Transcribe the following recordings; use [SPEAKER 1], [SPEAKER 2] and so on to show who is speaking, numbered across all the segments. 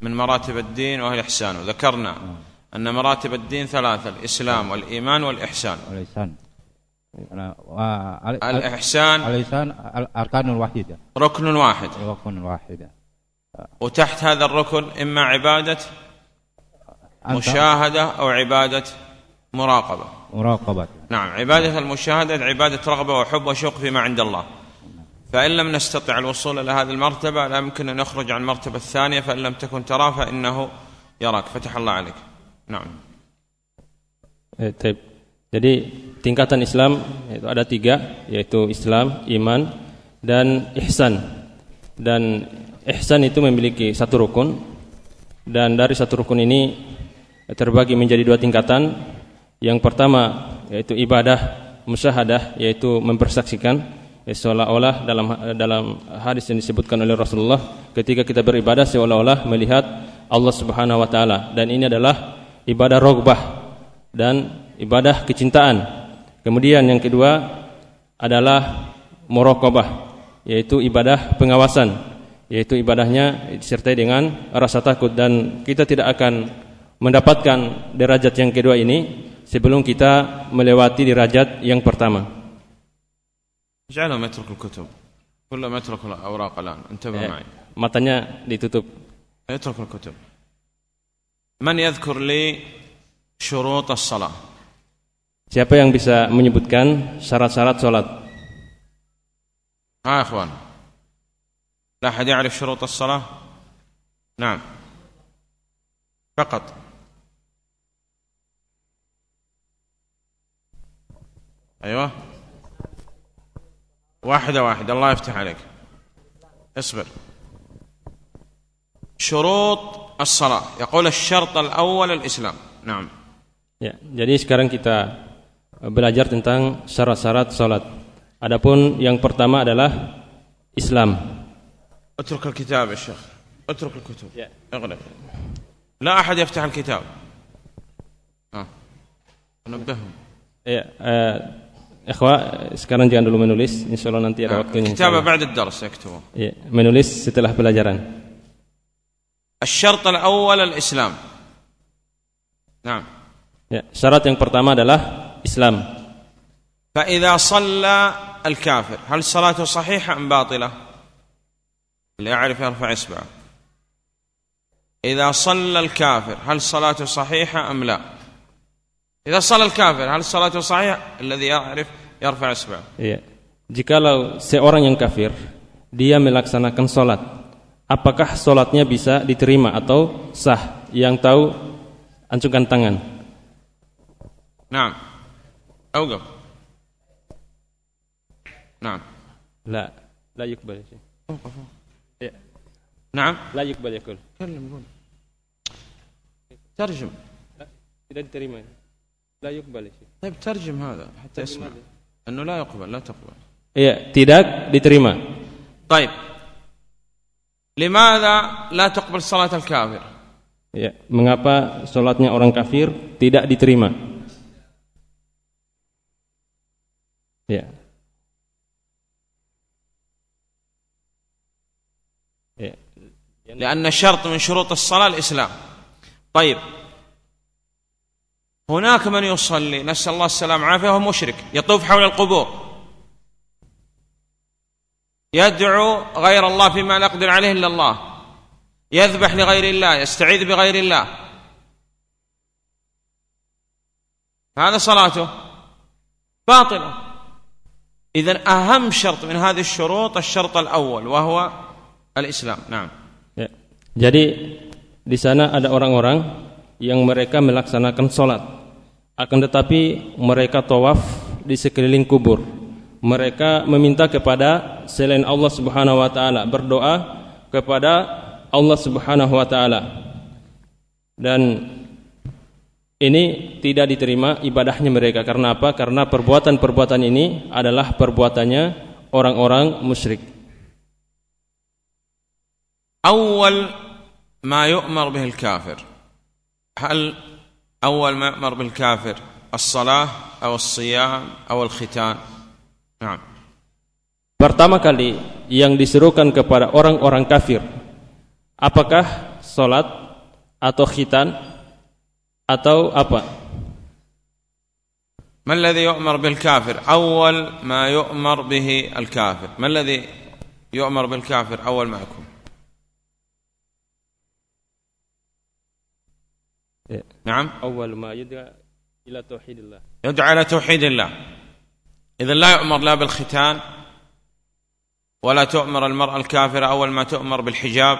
[SPEAKER 1] من مراتب الدين وهي الإحسان وذكرنا أن مراتب الدين ثلاثة الإسلام والإيمان والإحسان.
[SPEAKER 2] الإحسان
[SPEAKER 1] الإحسان
[SPEAKER 2] الإحسان أركان واحدة.
[SPEAKER 1] ركن واحد.
[SPEAKER 2] ركن واحد
[SPEAKER 1] وتحت هذا الركن إما عبادة مشاهدة أو عبادة مراقبة.
[SPEAKER 2] مراقبة.
[SPEAKER 1] نعم عبادة المشاهدة عبادة رغبة وحب وشوق فيما عند الله. فإن لم نستطع الوصول إلى هذه المرتبة لا يمكن أن نخرج عن المرتبة الثانية فإن لم تكن تراه فإنه يراك فتح الله عليك نعم
[SPEAKER 3] Eh, Jadi tingkatan Islam itu ada tiga, yaitu Islam, iman, dan ihsan. Dan ihsan itu memiliki satu rukun, dan dari satu rukun ini terbagi menjadi dua tingkatan. Yang pertama yaitu ibadah musyahadah, yaitu mempersaksikan ya, seolah-olah dalam dalam hadis yang disebutkan oleh Rasulullah ketika kita beribadah seolah-olah melihat Allah Subhanahu wa taala dan ini adalah ibadah rogbah dan ibadah kecintaan. Kemudian yang kedua adalah muraqabah, yaitu ibadah pengawasan, yaitu ibadahnya disertai dengan rasa takut dan kita tidak akan mendapatkan derajat yang kedua ini sebelum kita melewati derajat yang pertama.
[SPEAKER 1] اجعلهم يترك الكتب. كلهم يترك الأوراق الآن. انتبه
[SPEAKER 3] Ya,
[SPEAKER 1] معي.
[SPEAKER 3] matanya ditutup.
[SPEAKER 1] يترك الكتب. من يذكر لي شروط الصلاة؟
[SPEAKER 3] Siapa yang bisa menyebutkan syarat-syarat salat?
[SPEAKER 1] ها يا إخوان. لا أحد يعرف شروط الصلاة؟ نعم. فقط. أيوه. واحدة واحدة الله يفتح عليك. اصبر. شروط الصلاة. يقول الشرط الأول الإسلام. نعم.
[SPEAKER 3] Ya, jadi sekarang kita belajar tentang syarat-syarat salat. Adapun yang pertama adalah Islam.
[SPEAKER 1] اترك الكتاب يا شيخ. اترك الكتب.
[SPEAKER 3] يا.
[SPEAKER 1] اغلق. لا أحد يفتح الكتاب. ها نبههم.
[SPEAKER 3] Ya, eh, إخوة sekarang jangan dulu menulis. Insyaallah nanti ada waktunya
[SPEAKER 1] كتابة بعد الدرس اكتبوا
[SPEAKER 3] menulis setelah pelajaran.
[SPEAKER 1] الشرط الأول الإسلام. نعم.
[SPEAKER 3] Ya, syarat yang pertama adalah Islam.
[SPEAKER 1] فإذا صلى الكافر هل صلاته صحيحة أم باطلة؟ اللي أعرف يرفع إصبعه. إذا صلى الكافر هل صلاته صحيحة أم لا؟ Idza salat al-kafir, hal salatu saya, Alladhi ya'rif yarfa' asba'ah.
[SPEAKER 3] Iya. Jikalau seorang yang kafir dia melaksanakan salat, apakah salatnya bisa diterima atau sah? Yang tahu ancungkan tangan.
[SPEAKER 1] Naam. Awqaf. Naam.
[SPEAKER 3] La, la yuqbal shay. Awqaf. Ya.
[SPEAKER 1] Naam,
[SPEAKER 3] la yuqbal yakul.
[SPEAKER 1] Kallam qul. Tarjum.
[SPEAKER 3] Tidak diterima. La yukbal.
[SPEAKER 1] طيب ترجم هذا حتى يسمع أنه لا يقبل لا تقبل
[SPEAKER 3] Iya, tidak diterima.
[SPEAKER 1] طيب لماذا لا تقبل صلاة الكافر
[SPEAKER 3] Ya, mengapa salatnya orang kafir tidak diterima? Ya. Ya.
[SPEAKER 1] لأن شرط من شروط الصلاة الإسلام طيب هناك من يصلي نسأل الله السلامة والعافية وهو مشرك يطوف حول القبور. يدعو غير الله فيما لا يقدر عليه إلا الله. يذبح لغير الله يستعيذ بغير الله. هذا صلاته. باطلة. إذن أهم شرط من هذه الشروط الشرط الأول وهو الإسلام. نعم.
[SPEAKER 3] Jadi di sana ada orang-orang yang mereka melaksanakan sholat, Akan tetapi mereka tawaf di sekeliling kubur. Mereka meminta kepada selain Allah Subhanahu wa taala, berdoa kepada Allah Subhanahu wa taala. Dan ini tidak diterima ibadahnya mereka karena apa? Karena perbuatan-perbuatan ini adalah perbuatannya orang-orang musyrik.
[SPEAKER 1] Awal ma yu'mar bihil kafir. Hal أول ما يؤمر بالكافر الصلاة أو الصيام أو الختان. نعم.
[SPEAKER 3] Pertama kali yang diserukan kepada orang-orang kafir Apakah solat atau khitan atau apa?
[SPEAKER 1] ما الذي يؤمر بالكافر؟ أول ما يؤمر به الكافر. ما الذي يؤمر بالكافر؟ أول ما يكون. نعم
[SPEAKER 3] أول ما يدعى إلى توحيد الله
[SPEAKER 1] يدعى إلى توحيد الله إذا لا يؤمر لا بالختان ولا تؤمر المرأة الكافرة أول ما تؤمر بالحجاب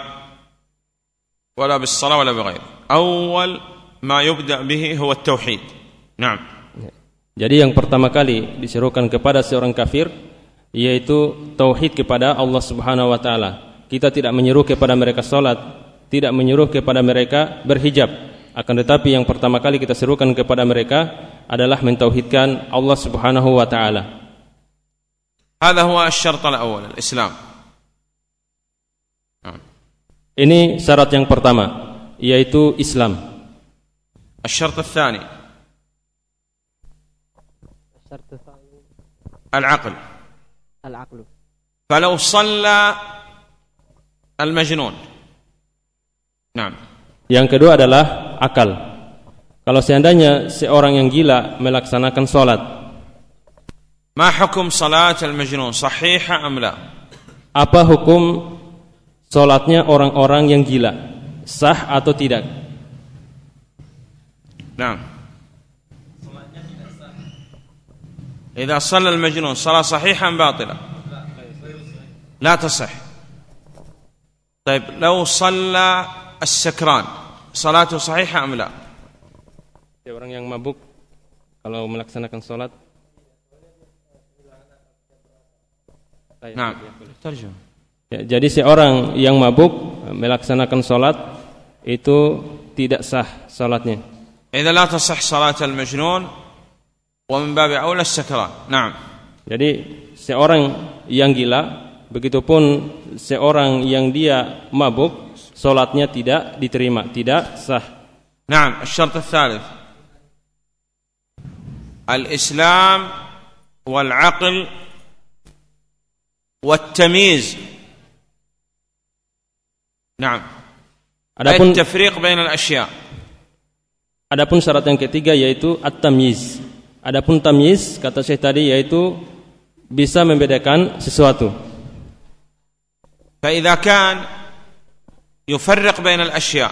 [SPEAKER 1] ولا بالصلاة ولا بغيره أول ما يبدأ به هو التوحيد نعم
[SPEAKER 3] Jadi yang pertama kali diserukan kepada seorang kafir yaitu tauhid kepada Allah Subhanahu wa taala. Kita tidak menyuruh kepada mereka salat, tidak menyuruh kepada mereka berhijab. Akan tetapi yang pertama kali kita serukan kepada mereka adalah mentauhidkan Allah Subhanahu wa taala.
[SPEAKER 1] هذا هو الشرط الأول الإسلام نعم.
[SPEAKER 3] Ini syarat yang pertama yaitu Islam.
[SPEAKER 1] الشرط الثاني
[SPEAKER 4] الشرط الثاني
[SPEAKER 1] العقل
[SPEAKER 4] العقل
[SPEAKER 1] فلو صلى المجنون نعم
[SPEAKER 3] Yang kedua adalah akal. Kalau seandainya seorang yang gila melaksanakan sholat,
[SPEAKER 1] ما حكم صلاة المجنون صحيحة أم لا
[SPEAKER 3] apa hukum sholatnya orang-orang yang gila? Sah atau tidak?
[SPEAKER 1] نعم إذا صلى المجنون صلاة صحيحة أم باطلة لا تصح طيب لو صلى السكران salatu sahihah am la?
[SPEAKER 3] Ya, orang yang mabuk kalau melaksanakan salat
[SPEAKER 1] Nah, terjemah.
[SPEAKER 3] Ya, jadi seorang yang mabuk melaksanakan salat itu tidak sah salatnya.
[SPEAKER 1] Idza la tasah salat al-majnun wa min babi aula as-sakran. Naam.
[SPEAKER 3] Jadi seorang yang gila begitupun seorang yang dia mabuk Solatnya tidak diterima, tidak sah.
[SPEAKER 1] Nah, syarat ketiga, Al-Islam wal aql wat tamyiz. Nah.
[SPEAKER 3] Adapun
[SPEAKER 1] tafriq bain al-asya.
[SPEAKER 3] Adapun syarat yang ketiga yaitu at-tamyiz. Adapun tamyiz kata Syekh tadi yaitu bisa membedakan sesuatu.
[SPEAKER 1] Fa idza kan يفرق بين الأشياء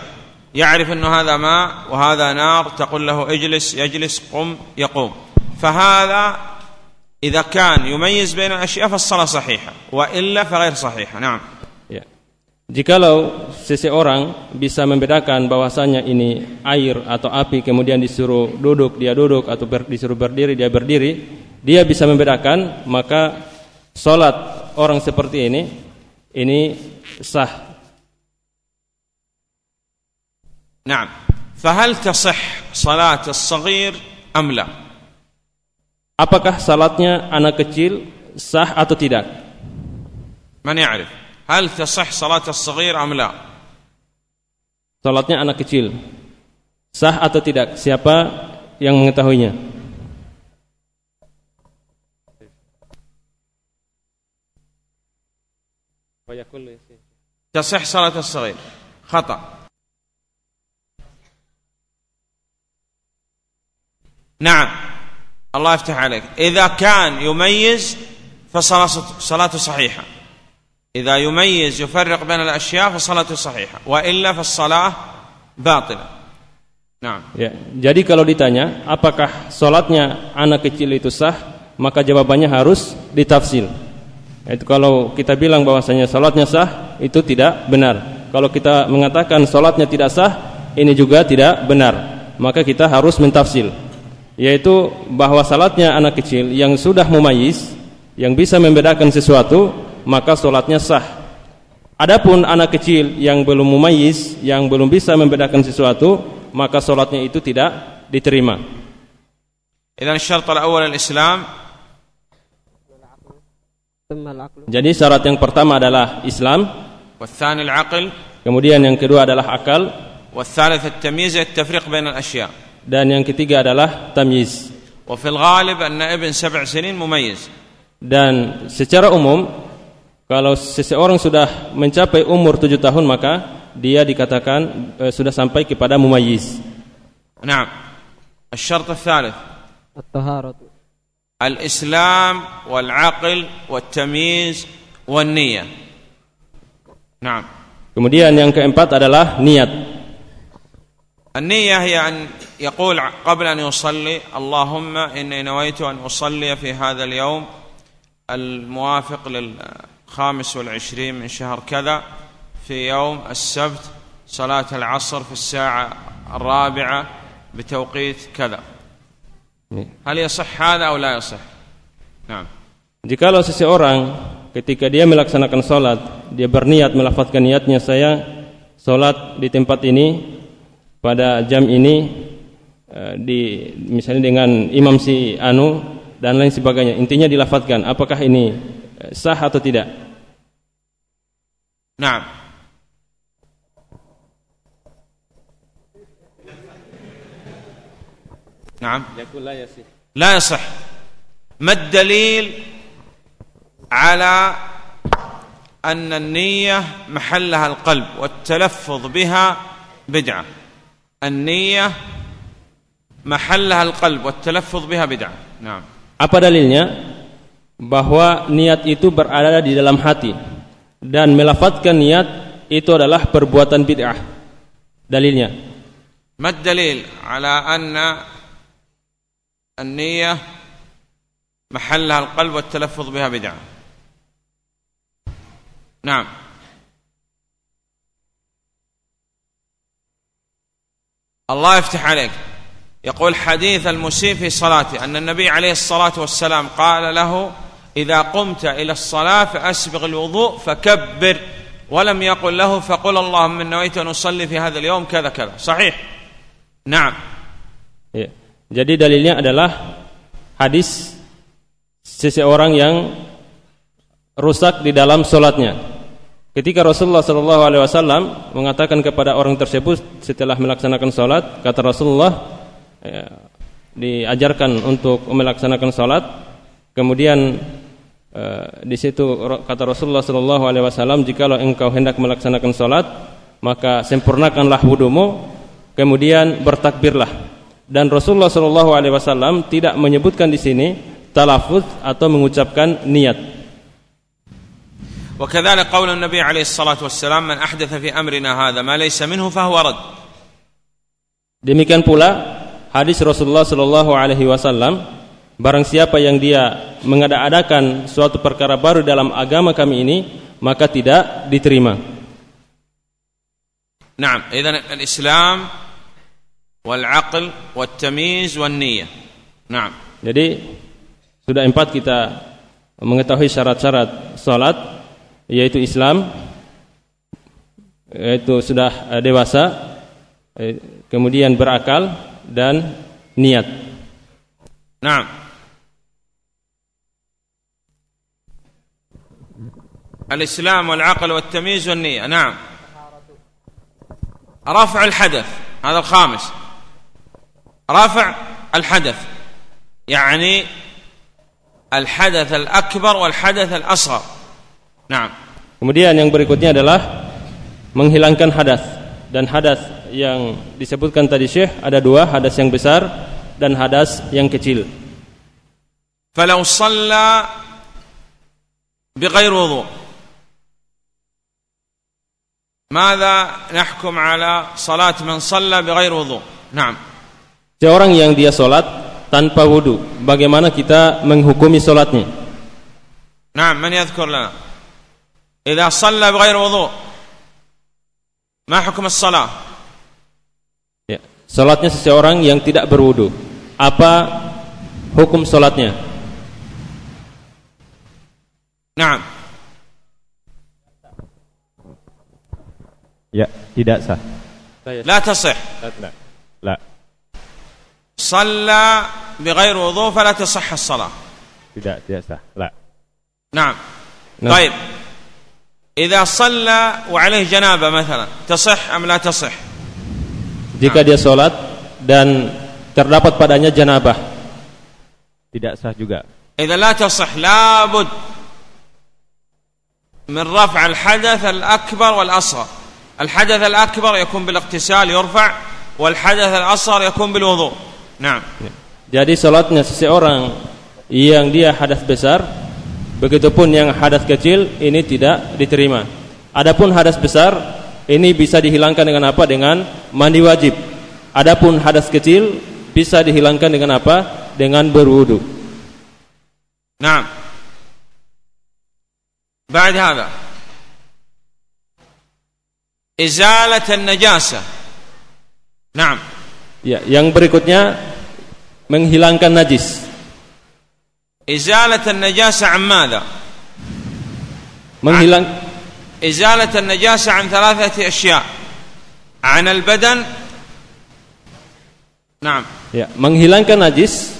[SPEAKER 1] يعرف أنه هذا ماء وهذا نار تقول له اجلس يجلس قم يقوم فهذا إذا كان يميز بين الأشياء فالصلاة صحيحة وإلا فغير صحيحة نعم
[SPEAKER 3] Ya. Jikalau seseorang bisa membedakan bahwasanya ini air atau api kemudian disuruh duduk dia duduk atau ber- disuruh berdiri dia berdiri, dia bisa membedakan maka salat orang seperti ini ini sah.
[SPEAKER 1] نعم فهل تصح صلاة الصغير أم لا
[SPEAKER 3] Apakah salatnya anak kecil sah atau tidak?
[SPEAKER 1] من يعرف هل تصح صلاة الصغير أم لا
[SPEAKER 3] Salatnya anak kecil sah atau tidak? Siapa yang mengetahuinya?
[SPEAKER 1] تصح صلاة الصغير خطأ نعم الله يفتح عليك إذا كان يميز فصلاة صلاته صحيحة إذا يميز يفرق بين الأشياء فصلاته صحيحة وإلا فالصلاة باطلة نعم
[SPEAKER 3] Ya, jadi kalau ditanya apakah sholatnya anak kecil itu sah, maka jawabannya harus ditafsir. Itu kalau kita bilang bahwasanya sholatnya sah, itu tidak benar. Kalau kita mengatakan sholatnya tidak sah, ini juga tidak benar. Maka kita harus mentafsir, yaitu bahwa sholatnya anak kecil yang sudah mumayyiz, yang bisa membedakan sesuatu, maka sholatnya sah. Adapun anak kecil yang belum mumayyiz, yang belum bisa membedakan sesuatu, maka sholatnya itu tidak diterima.
[SPEAKER 1] إذا الشرط الأول الإسلام
[SPEAKER 4] ثم العقل
[SPEAKER 3] Jadi syarat yang pertama adalah Islam,
[SPEAKER 1] والثاني العقل
[SPEAKER 3] kemudian yang kedua adalah akal,
[SPEAKER 1] والثالث التمييز التفريق بين الأشياء
[SPEAKER 3] dan yang ketiga adalah tamyiz.
[SPEAKER 1] وفي الغالب أن ابن سبع سنين مميز
[SPEAKER 3] Dan secara umum kalau seseorang sudah mencapai umur tujuh tahun maka dia dikatakan eh, sudah sampai kepada mumayyiz.
[SPEAKER 1] نعم الشرط الثالث
[SPEAKER 4] الطهارة
[SPEAKER 1] الإسلام والعقل والتمييز والنية نعم
[SPEAKER 3] Kemudian yang keempat adalah niat.
[SPEAKER 1] النية هي أن يقول قبل أن يصلي اللهم إني نويت أن أصلي في هذا اليوم الموافق للخامس والعشرين من شهر كذا في يوم السبت صلاة العصر في الساعة الرابعة بتوقيت كذا. هل يصح هذا أو لا يصح؟ نعم.
[SPEAKER 3] Jikalau seseorang ketika dia melaksanakan sholat, dia berniat melafazkan niatnya saya sholat di tempat ini pada jam ini eh, di misalnya dengan imam si anu dan lain sebagainya. Intinya dilafazkan. Apakah ini eh, sah atau tidak?
[SPEAKER 1] نعم نعم لا يصح ما الدليل على أن النية محلها القلب والتلفظ بها بدعة النية محلها القلب والتلفظ بها بدعة نعم
[SPEAKER 3] Apa dalilnya? Bahwa niat itu berada di dalam hati dan melafazkan niat itu adalah perbuatan bid'ah. Dalilnya.
[SPEAKER 1] ما الدليل على أن النية محلها القلب والتلفظ بها بدعة نعم الله يفتح عليك يقول حديث المسيء في صلاته أن النبي عليه الصلاة والسلام قال له إذا قمت إلى الصلاة فأسبغ الوضوء فكبر ولم يقل له فقل اللهم إن نويت أن أصلي في هذا اليوم كذا كذا صحيح نعم.
[SPEAKER 3] Jadi dalilnya adalah hadis seseorang yang rusak di dalam solatnya. Ketika Rasulullah Shallallahu Alaihi Wasallam mengatakan kepada orang tersebut setelah melaksanakan solat, kata Rasulullah ya, diajarkan untuk melaksanakan solat. Kemudian eh, di situ kata Rasulullah Shallallahu Alaihi Wasallam, jikalau engkau hendak melaksanakan solat, maka sempurnakanlah wudumu, kemudian bertakbirlah. Dan Rasulullah Shallallahu Alaihi Wasallam tidak menyebutkan di sini talafuz atau mengucapkan niat.
[SPEAKER 1] وكذلك قول النبي عليه الصلاة والسلام من أحدث في أمرنا هذا ما ليس منه فهو رد
[SPEAKER 3] Demikian pula hadis Rasulullah Shallallahu Alaihi Wasallam, barang siapa yang dia mengada-adakan suatu perkara baru dalam agama kami ini, maka tidak diterima.
[SPEAKER 1] نعم إذن الإسلام والعقل والتمييز والنية نعم
[SPEAKER 3] Jadi sudah empat kita mengetahui syarat-syarat salat yaitu Islam yaitu sudah eh, dewasa eh, kemudian berakal dan niat.
[SPEAKER 1] نعم الإسلام والعقل والتمييز والنية نعم رفع الحدث هذا الخامس رفع الحدث يعني الحدث الأكبر والحدث الأصغر Nah,
[SPEAKER 3] kemudian yang berikutnya adalah menghilangkan hadas dan hadas yang disebutkan tadi Syekh ada dua hadas yang besar dan hadas yang kecil.
[SPEAKER 1] Falau shalla bighair wudu. Mada nahkum ala salat man shalla bighair wudu? Naam.
[SPEAKER 3] Seorang yang dia solat tanpa wudu, bagaimana kita menghukumi solatnya
[SPEAKER 1] Naam, man yadhkur? إذا صلى بغير وضوء ما حكم الصلاة
[SPEAKER 3] Ya, solatnya seseorang yang tidak berwudhu, apa hukum solatnya?
[SPEAKER 1] نعم
[SPEAKER 2] Ya, tidak sah.
[SPEAKER 1] لا تصح
[SPEAKER 2] La. La.
[SPEAKER 1] صلى بغير وضوء فلا تصح الصلاة
[SPEAKER 2] Tidak, tidak sah. La.
[SPEAKER 1] نعم
[SPEAKER 3] نعم.
[SPEAKER 1] طيب إذا صلى وعليه جنابة مثلا تصح أم لا تصح؟
[SPEAKER 3] Jika dia solat dan terdapat padanya janabah,
[SPEAKER 2] Tidak sah juga.
[SPEAKER 1] إذا لا تصح لابد من رفع الحدث الأكبر والأصغر. الحدث الأكبر يكون بالاغتسال يرفع والحدث الأصغر يكون بالوضوء. نعم.
[SPEAKER 3] Jadi salatnya seseorang yang dia hadas besar, begitupun yang hadas kecil ini tidak diterima. Adapun hadas besar ini bisa dihilangkan dengan apa? Dengan mandi wajib. Adapun hadas kecil bisa dihilangkan dengan apa? Dengan berwudu.
[SPEAKER 1] نعم بعد هذا إزالة النجاسة نعم
[SPEAKER 3] Ya, yang berikutnya menghilangkan najis.
[SPEAKER 1] إزالة النجاسة عن ماذا
[SPEAKER 3] Menghilang
[SPEAKER 1] إزالة النجاسة عن ثلاثة أشياء عن البدن نعم
[SPEAKER 3] ya, menghilangkan najis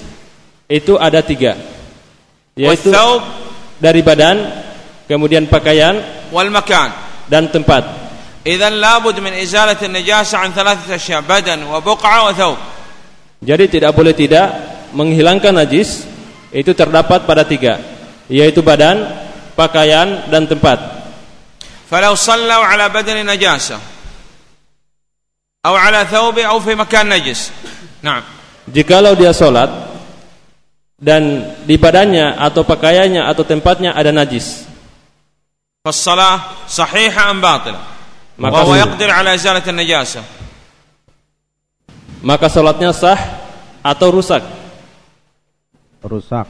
[SPEAKER 3] itu ada tiga. Yaitu
[SPEAKER 1] والثوب
[SPEAKER 3] dari badan, kemudian pakaian
[SPEAKER 1] والمكان
[SPEAKER 3] dan tempat.
[SPEAKER 1] إذا لابد من إزالة النجاسة عن ثلاثة أشياء بدن وبقعة وثوب
[SPEAKER 3] Jadi tidak boleh tidak menghilangkan najis itu terdapat pada tiga yaitu badan, pakaian dan tempat.
[SPEAKER 1] Falau sallu ala badani najasa atau ala thawbi atau fi makan najis. Naam.
[SPEAKER 3] Jikalau dia salat dan di badannya atau pakaiannya atau tempatnya ada najis.
[SPEAKER 1] Fassalah sahiha am batila?
[SPEAKER 3] Maka
[SPEAKER 1] wa yaqdir ala izalat an-najasa.
[SPEAKER 3] Maka salatnya sah atau rusak.
[SPEAKER 2] Rusak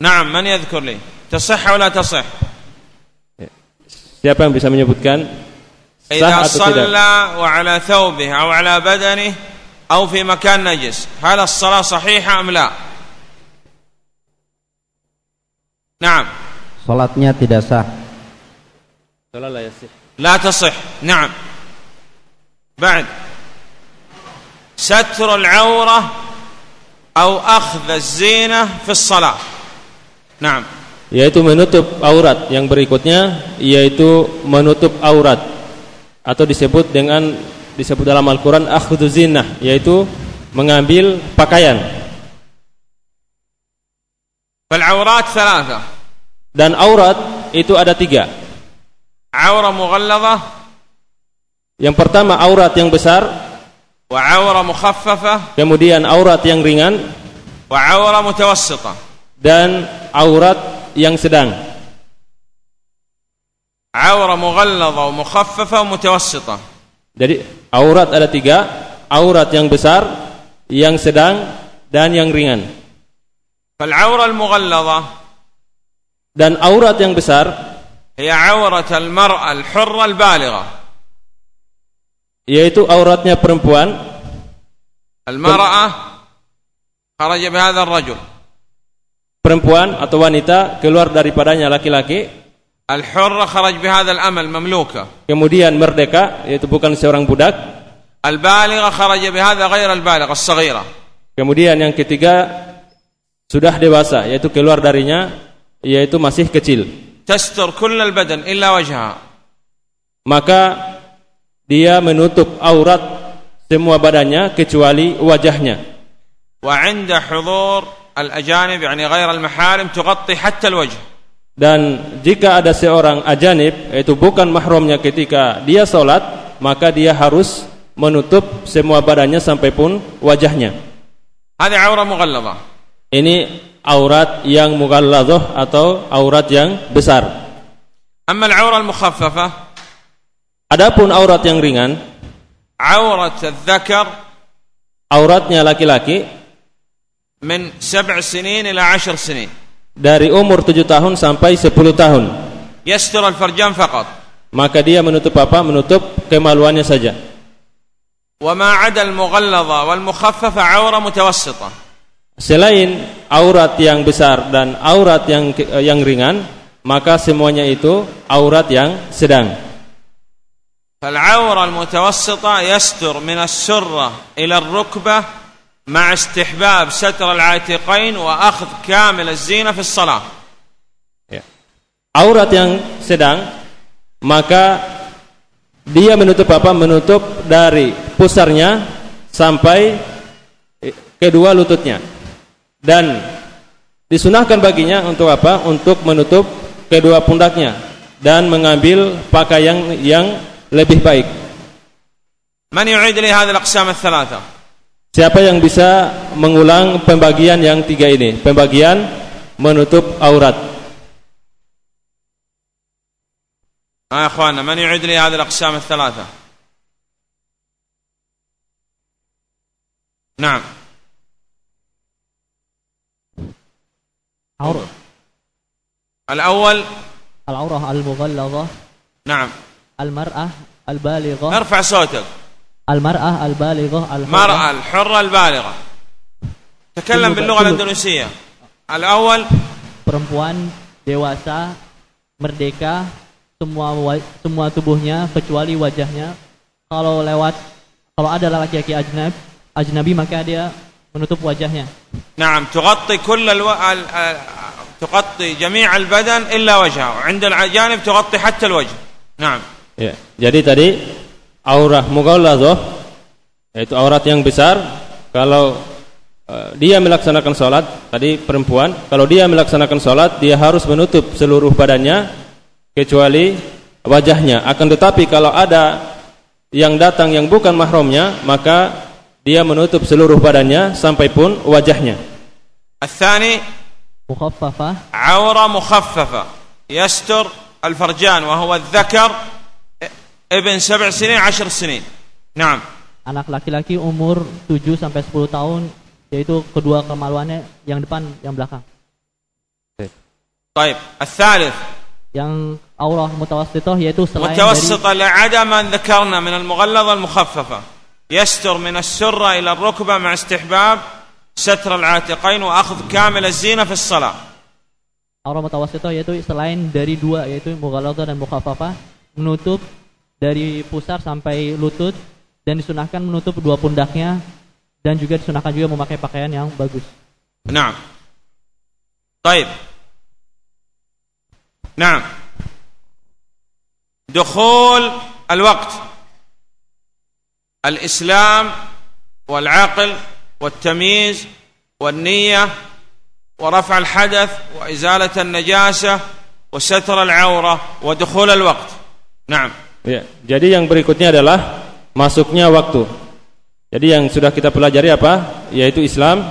[SPEAKER 1] نعم من يذكر لي؟ تصح ولا تصح؟
[SPEAKER 3] Siapa yang bisa menyebutkan? Sah
[SPEAKER 1] إذا
[SPEAKER 3] atau tidak?
[SPEAKER 1] صلى وعلى ثوبه أو على بدنه أو في مكان نجس هل الصلاة صحيحة أم لا؟ نعم.
[SPEAKER 5] Salatnya tidak sah.
[SPEAKER 3] Salah lah ya sih.
[SPEAKER 1] لا تصح. نعم. بعد. ستر العورة atau akhdha zinah fi shalah. Naam.
[SPEAKER 3] Yaitu menutup aurat. Yang berikutnya yaitu menutup aurat atau disebut dengan disebut dalam Al-Qur'an akhdhu zinah yaitu mengambil pakaian.
[SPEAKER 1] Fal aurat thalatha.
[SPEAKER 3] Dan aurat itu ada tiga.
[SPEAKER 1] Aura mughalladhah.
[SPEAKER 3] Yang pertama aurat yang besar kemudian aurat yang ringan. Dan aurat yang sedang.
[SPEAKER 1] Dan
[SPEAKER 3] jadi aurat ada tiga. Aurat yang besar yang sedang dan yang ringan. Dan aurat yang besar.
[SPEAKER 1] Hiya aurat al mar'a al al
[SPEAKER 3] yaitu auratnya perempuan.
[SPEAKER 1] Rajul.
[SPEAKER 3] Perempuan atau wanita keluar daripadanya laki-laki.
[SPEAKER 1] Al-hurra kharaj amal mamluka.
[SPEAKER 3] Kemudian merdeka yaitu bukan seorang budak.
[SPEAKER 1] Al-baligha ghair al-baligha as-saghira.
[SPEAKER 3] Kemudian yang ketiga sudah dewasa yaitu keluar darinya yaitu masih kecil.
[SPEAKER 1] Tastur badan illa wajha
[SPEAKER 3] maka dia menutup aurat semua badannya kecuali wajahnya.
[SPEAKER 1] Wa 'inda hudur al-ajanib yani ghair al-maharim tughatti hatta al-wajh.
[SPEAKER 3] Dan jika ada seorang ajanib yaitu bukan mahramnya ketika dia salat maka dia harus menutup semua badannya sampai pun wajahnya.
[SPEAKER 1] Hada aura mughalladha
[SPEAKER 3] ini aurat yang mughalladhah atau aurat yang besar.
[SPEAKER 1] Amma al-aura al-mukhaffafa
[SPEAKER 3] Adapun aurat yang ringan,
[SPEAKER 1] aurat dzakar
[SPEAKER 3] auratnya laki-laki
[SPEAKER 1] min sab' sinin ila 10 sinin.
[SPEAKER 3] Dari umur 7 tahun sampai 10 tahun.
[SPEAKER 1] Yastur al-farjan faqat.
[SPEAKER 3] Maka dia menutup apa? Menutup kemaluannya saja.
[SPEAKER 1] Wa ma 'ada al-mughallazah wal mukhaffafa 'awra.
[SPEAKER 3] Selain aurat yang besar dan aurat yang eh, yang ringan, maka semuanya itu aurat yang sedang.
[SPEAKER 1] فالعورة المتوسطة يستر من السرة إلى الركبة مع استحباب ستر العاتقين وأخذ كامل الزينة في الصلاة
[SPEAKER 3] aurat yang sedang maka dia menutup apa menutup dari pusarnya sampai kedua lututnya dan disunahkan baginya untuk apa untuk menutup kedua pundaknya dan mengambil pakaian yang lebih baik.
[SPEAKER 1] من يعيد لي هذه الأقسام الثلاثة
[SPEAKER 3] Siapa yang bisa mengulang pembagian yang tiga ini? Pembagian menutup aurat.
[SPEAKER 1] ها يا أخواننا من يعيد لي هذه الأقسام الثلاثة نعم
[SPEAKER 6] عورة
[SPEAKER 1] الأول
[SPEAKER 6] العورة المغلظة
[SPEAKER 1] نعم
[SPEAKER 6] المرأة البالغة
[SPEAKER 1] ارفع صوتك
[SPEAKER 6] المرأة البالغة الحرة
[SPEAKER 1] مرأة الحرة البالغة تكلم
[SPEAKER 6] كله-
[SPEAKER 1] باللغة
[SPEAKER 6] كله.
[SPEAKER 1] الأندونيسية الأول
[SPEAKER 6] perempuan dewasa merdeka semua wa- semua tubuhnya kecuali wajahnya kalau lewat kalau ada laki-laki ajnab ajnabi maka dia menutup wajahnya
[SPEAKER 1] نعم تغطي كل الو... ال... ال... تغطي جميع البدن إلا وجهه وعند الأجانب تغطي حتى الوجه نعم
[SPEAKER 3] Ya. Jadi tadi aurah mughalladhah yaitu aurat yang besar kalau eh, dia melaksanakan sholat tadi perempuan kalau dia melaksanakan sholat dia harus menutup seluruh badannya kecuali wajahnya akan tetapi kalau ada yang datang yang bukan mahramnya maka dia menutup seluruh badannya sampai pun wajahnya
[SPEAKER 1] الثاني
[SPEAKER 6] mukhaffafah
[SPEAKER 1] عورة مخففة يستر الفرجان وهو الذكر ابن سبع سنين عشر سنين نعم
[SPEAKER 6] anak laki-laki umur 7 sampai 10 tahun yaitu kedua kemaluannya yang depan yang belakang
[SPEAKER 1] طيب الثالث
[SPEAKER 6] yang aurah mutawassithah yaitu selain dari
[SPEAKER 1] متوسطة لعدم ما ذكرنا من المغلظة المخففة يستر من السرة إلى الركبة مع استحباب ستر العاتقين وأخذ كامل الزينة في الصلاة
[SPEAKER 6] aurah mutawassithah yaitu selain dari dua yaitu mughalladhah dan mukhaffafah menutup dari pusar sampai lutut dan disunahkan menutup dua pundaknya dan juga disunahkan juga memakai pakaian yang bagus.
[SPEAKER 1] نعم طيب نعم دخول الوقت الإسلام والعقل والتمييز والنية ورفع الحدث وإزالة النجاسة وستر العورة ودخول الوقت نعم
[SPEAKER 3] Ya, jadi yang berikutnya adalah masuknya waktu. Jadi yang sudah kita pelajari apa? Yaitu Islam,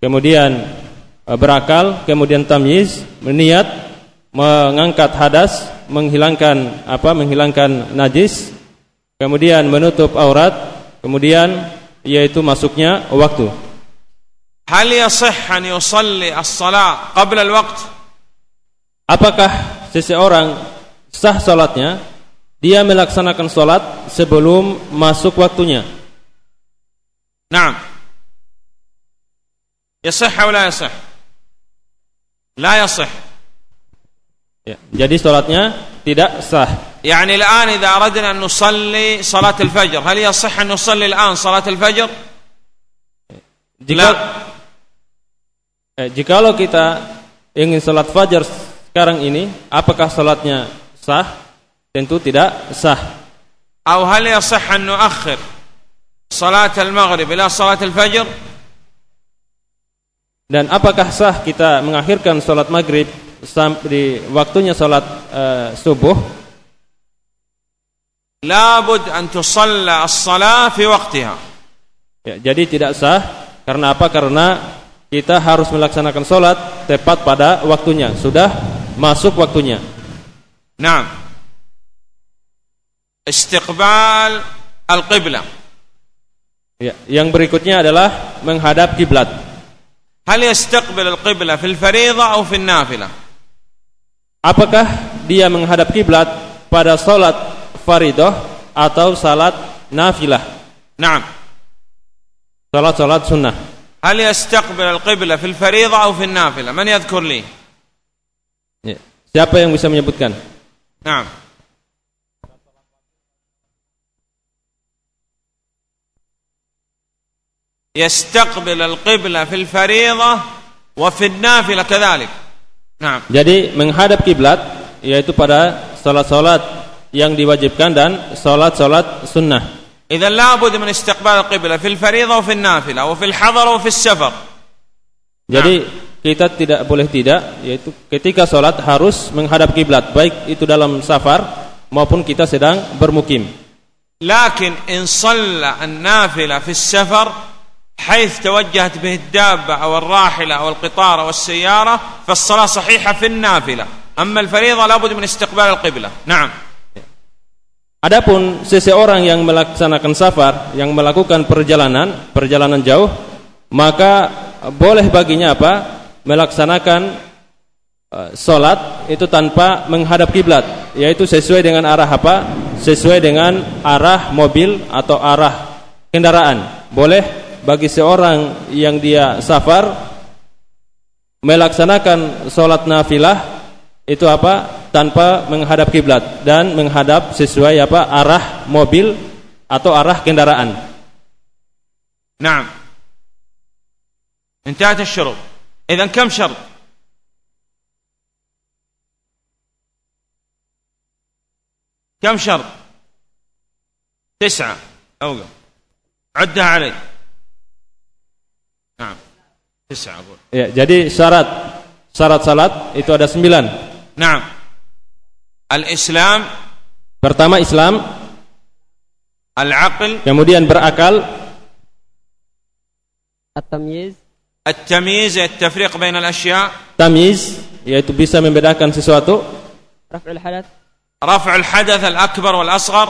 [SPEAKER 3] kemudian e, berakal, kemudian tamyiz, niat, mengangkat hadas, menghilangkan apa? Menghilangkan najis, kemudian menutup aurat, kemudian yaitu masuknya waktu.
[SPEAKER 1] Hal yasih an yusalli as-salat qabla al-waqt?
[SPEAKER 3] Apakah seseorang sah salatnya dia melaksanakan salat sebelum masuk waktunya?
[SPEAKER 1] نعم يصح أو لا يصح لا يصح
[SPEAKER 3] Ya, jadi salatnya tidak sah.
[SPEAKER 1] يعني الآن إذا أردنا أن نصلي صلاة الفجر هل يصح أن نصلي الآن صلاة الفجر
[SPEAKER 3] Jika eh, jikalau kita ingin salat fajar sekarang ini, apakah salatnya sah? Tentu tidak sah.
[SPEAKER 1] أو هل يصح أن نؤخر صلاة المغرب إلى صلاة الفجر
[SPEAKER 3] Dan apakah sah kita mengakhirkan salat maghrib sampai di waktunya salat eh, subuh?
[SPEAKER 1] لابد أن تصلى الصلاة في وقتها
[SPEAKER 3] Ya, jadi tidak sah karena apa? Karena kita harus melaksanakan salat tepat pada waktunya. Sudah masuk waktunya.
[SPEAKER 1] نعم استقبال القبلة
[SPEAKER 3] Ya, yang berikutnya adalah menghadap kiblat.
[SPEAKER 1] هل يستقبل القبلة في الفريضة أو في النافلة
[SPEAKER 3] Apakah dia menghadap kiblat pada salat faridah atau salat nafilah?
[SPEAKER 1] نعم
[SPEAKER 3] Salat-salat sunnah.
[SPEAKER 1] هل يستقبل القبلة في الفريضة أو في النافلة من يذكر لي
[SPEAKER 3] Ya. Siapa yang bisa menyebutkan?
[SPEAKER 1] نعم يستقبل القبلة في الفريضة وفي النافلة كذلك نعم
[SPEAKER 3] Jadi menghadap kiblat yaitu pada salat-salat yang diwajibkan dan salat-salat sunnah.
[SPEAKER 1] إذا لابد من استقبال القبلة في الفريضة وفي النافلة وفي الحضر وفي السفر
[SPEAKER 3] Jadi kita tidak boleh tidak yaitu ketika salat harus menghadap kiblat baik itu dalam safar maupun kita sedang bermukim.
[SPEAKER 1] لكن إن صلى النافلة في السفر حيث توجهت به الدابة أو الراحلة أو القطار أو السيارة فالصلاة صحيحة في النافلة أما الفريضة لابد من استقبال القبلة نعم
[SPEAKER 3] Adapun seseorang yang melaksanakan safar, yang melakukan perjalanan, perjalanan jauh, maka boleh baginya apa? Melaksanakan uh, solat itu tanpa menghadap kiblat, yaitu sesuai dengan arah apa? Sesuai dengan arah mobil atau arah kendaraan. Boleh bagi seorang yang dia safar melaksanakan solat nafilah itu apa? tanpa menghadap kiblat dan menghadap sesuai apa arah mobil atau arah kendaraan.
[SPEAKER 1] نعم انتهت الشروط إذا كم شرط كم شرط تسعة أوقف عدها علي Nah,
[SPEAKER 3] ya, jadi syarat syarat salat itu ada sembilan.
[SPEAKER 1] Nah, al-Islam.
[SPEAKER 3] Pertama Islam,
[SPEAKER 1] al-aql,
[SPEAKER 3] kemudian berakal,
[SPEAKER 4] at-tamyiz,
[SPEAKER 1] at-tamyiz, at-tafriq bain al-ashya,
[SPEAKER 3] tamyiz, yaitu bisa membedakan sesuatu,
[SPEAKER 4] raf'ul hadath,
[SPEAKER 1] raf'ul hadath al-akbar wal-asghar,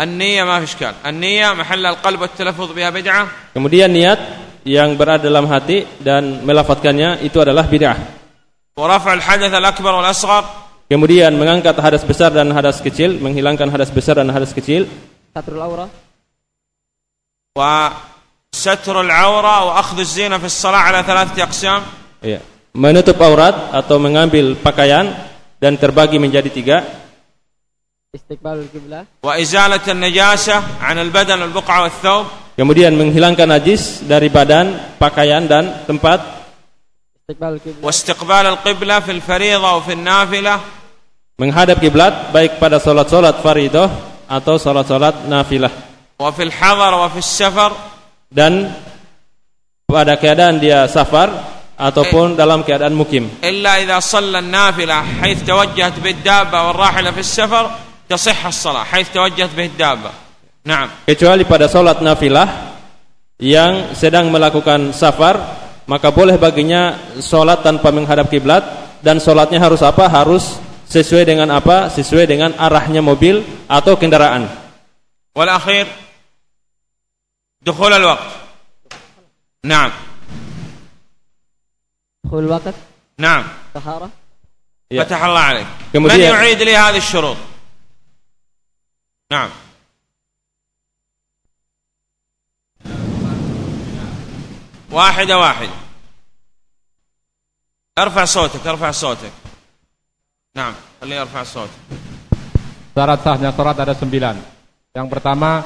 [SPEAKER 1] النية ما في إشكال النية محل القلب والتلفظ بها بدعة
[SPEAKER 3] Kemudian niat yang berada dalam hati dan melafatkannya itu adalah bid'ah.
[SPEAKER 1] ورفع الحدث الأكبر والأصغر
[SPEAKER 3] Kemudian mengangkat hadas besar dan hadas kecil, menghilangkan hadas besar dan hadas kecil.
[SPEAKER 4] ستر العورة
[SPEAKER 1] وستر العورة وأخذ الزينة في الصلاة على ثلاثة أقسام
[SPEAKER 3] Ya. Menutup aurat atau mengambil pakaian dan terbagi menjadi tiga.
[SPEAKER 4] istiqbal qiblah.
[SPEAKER 1] Wa izalatan najasah 'an al-badan al-buq'a wath-thawb
[SPEAKER 3] kemudian menghilangkan najis dari badan pakaian dan tempat.
[SPEAKER 4] Istiqbal qiblah.
[SPEAKER 1] Wa istiqbal al qibla. fil fariidha wa fil nafilah
[SPEAKER 3] menghadap kiblat baik pada salat-salat fardhah atau salat-salat nafilah.
[SPEAKER 1] Wa fil hadar wa fil safar.
[SPEAKER 3] Dan pada keadaan dia safar ataupun eh. dalam keadaan mukim.
[SPEAKER 1] Illa idza shalla an-nafilah haits tawajjahat bid-dabba war-rahila fi as-safar تصح الصلاة حيث توجهت به الدابة نعم
[SPEAKER 3] Kecuali pada solat nafilah yang sedang melakukan safar, maka boleh baginya solat tanpa menghadap kiblat dan solatnya harus apa? Harus sesuai dengan apa? Sesuai dengan arahnya mobil atau kendaraan.
[SPEAKER 1] والأخير دخول الوقت نعم
[SPEAKER 4] دخول الوقت
[SPEAKER 1] نعم
[SPEAKER 4] طهارة
[SPEAKER 3] Ya.
[SPEAKER 1] فتح الله عليك من
[SPEAKER 3] Kemudian-
[SPEAKER 1] يعيد لي هذه الشروط نعم واحدة واحد ارفع صوتك ارفع صوتك نعم خليه يرفع صوتك
[SPEAKER 2] Syarat sahnya sholat ada sembilan. Yang pertama,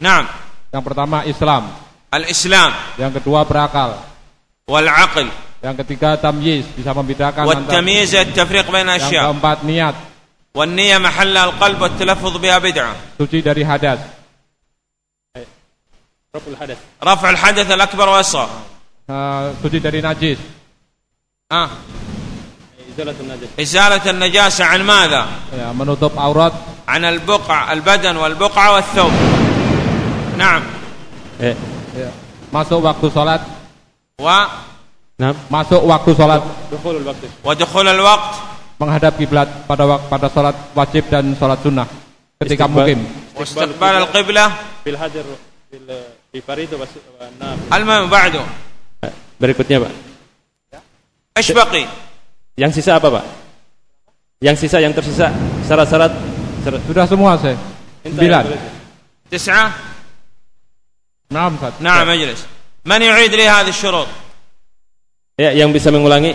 [SPEAKER 1] نعم
[SPEAKER 2] yang pertama Islam.
[SPEAKER 1] الإسلام
[SPEAKER 2] Yang kedua berakal.
[SPEAKER 1] والعقل
[SPEAKER 2] Yang ketiga tamyiz, bisa membedakan antara.
[SPEAKER 1] والتمييز التفريق بين
[SPEAKER 2] Yang
[SPEAKER 1] الأشياء
[SPEAKER 2] keempat niat,
[SPEAKER 1] والنية محلها القلب والتلفظ بها بدعة.
[SPEAKER 2] Suci dari hadas.
[SPEAKER 1] رفع الحدث. الأكبر والأصغر
[SPEAKER 2] suci dari najis.
[SPEAKER 1] آه. إزالة النجاسة. عن ماذا؟
[SPEAKER 2] Menutup aurat,
[SPEAKER 1] عن البقع البدن والبقعة والثوب. نعم.
[SPEAKER 2] ya. masuk waktu sholat,
[SPEAKER 1] و؟
[SPEAKER 3] nah,
[SPEAKER 2] masuk waktu sholat,
[SPEAKER 1] ودخول الوقت.
[SPEAKER 2] menghadap kiblat pada pada salat wajib dan salat sunnah ketika
[SPEAKER 3] istiqbal,
[SPEAKER 2] mukim.
[SPEAKER 1] Istiqbal al-qiblah bil hajar bil fi farid wa Al-mim ba'du.
[SPEAKER 3] Berikutnya, Pak.
[SPEAKER 1] Asbaqi.
[SPEAKER 3] Yang sisa apa, Pak? Yang sisa yang tersisa syarat-syarat
[SPEAKER 2] sudah semua saya. Sembilan.
[SPEAKER 1] Tis'a.
[SPEAKER 2] Naam, Pak.
[SPEAKER 1] Naam, majlis. Man yu'id li hadhihi syurut?
[SPEAKER 3] Ya, yang bisa mengulangi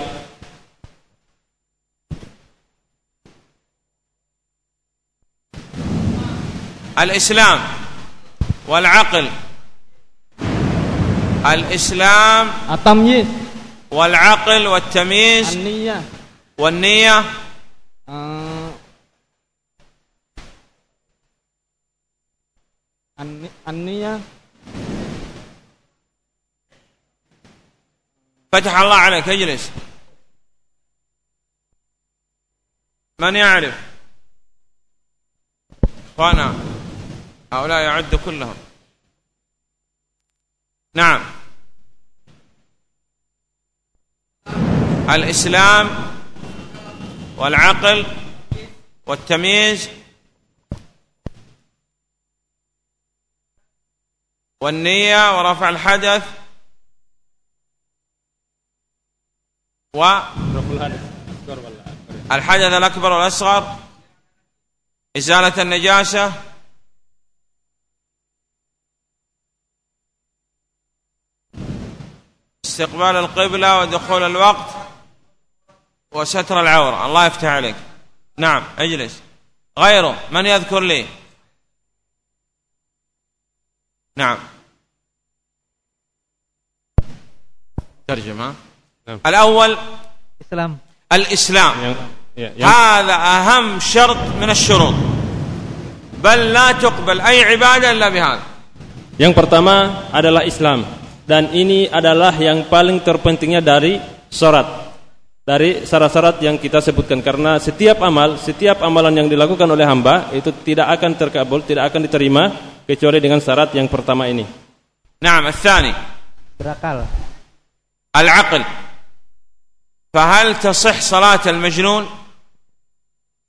[SPEAKER 1] الإسلام والعقل. الإسلام
[SPEAKER 6] At-tamyiz,
[SPEAKER 1] والعقل والتمييز
[SPEAKER 6] an-niyah,
[SPEAKER 1] والنية.
[SPEAKER 6] an- an-niyah,
[SPEAKER 1] فتح الله عليك اجلس. من يعرف؟ أخوانا. هؤلاء يعد كلهم. نعم. الإسلام والعقل والتمييز والنية ورفع الحدث و الحدث الأكبر والأصغر إزالة النجاسة استقبال القبلة ودخول الوقت وستر العورة. الله يفتح عليك. نعم اجلس. غيره من يذكر لي؟ نعم. ترجمة.
[SPEAKER 3] نعم.
[SPEAKER 1] الأول. الإسلام.
[SPEAKER 3] ya, yang,
[SPEAKER 1] هذا أهم شرط من الشروط. بل لا تقبل أي عبادة إلا بهذا.
[SPEAKER 3] Yang pertama adalah Islam. dan ini adalah yang paling terpentingnya dari syarat dari syarat-syarat yang kita sebutkan karena setiap amal setiap amalan yang dilakukan oleh hamba itu tidak akan terkabul tidak akan diterima kecuali dengan syarat yang pertama ini
[SPEAKER 1] نعم الثاني
[SPEAKER 6] Berakal.
[SPEAKER 1] العقل فهل تصح صلاة المجنون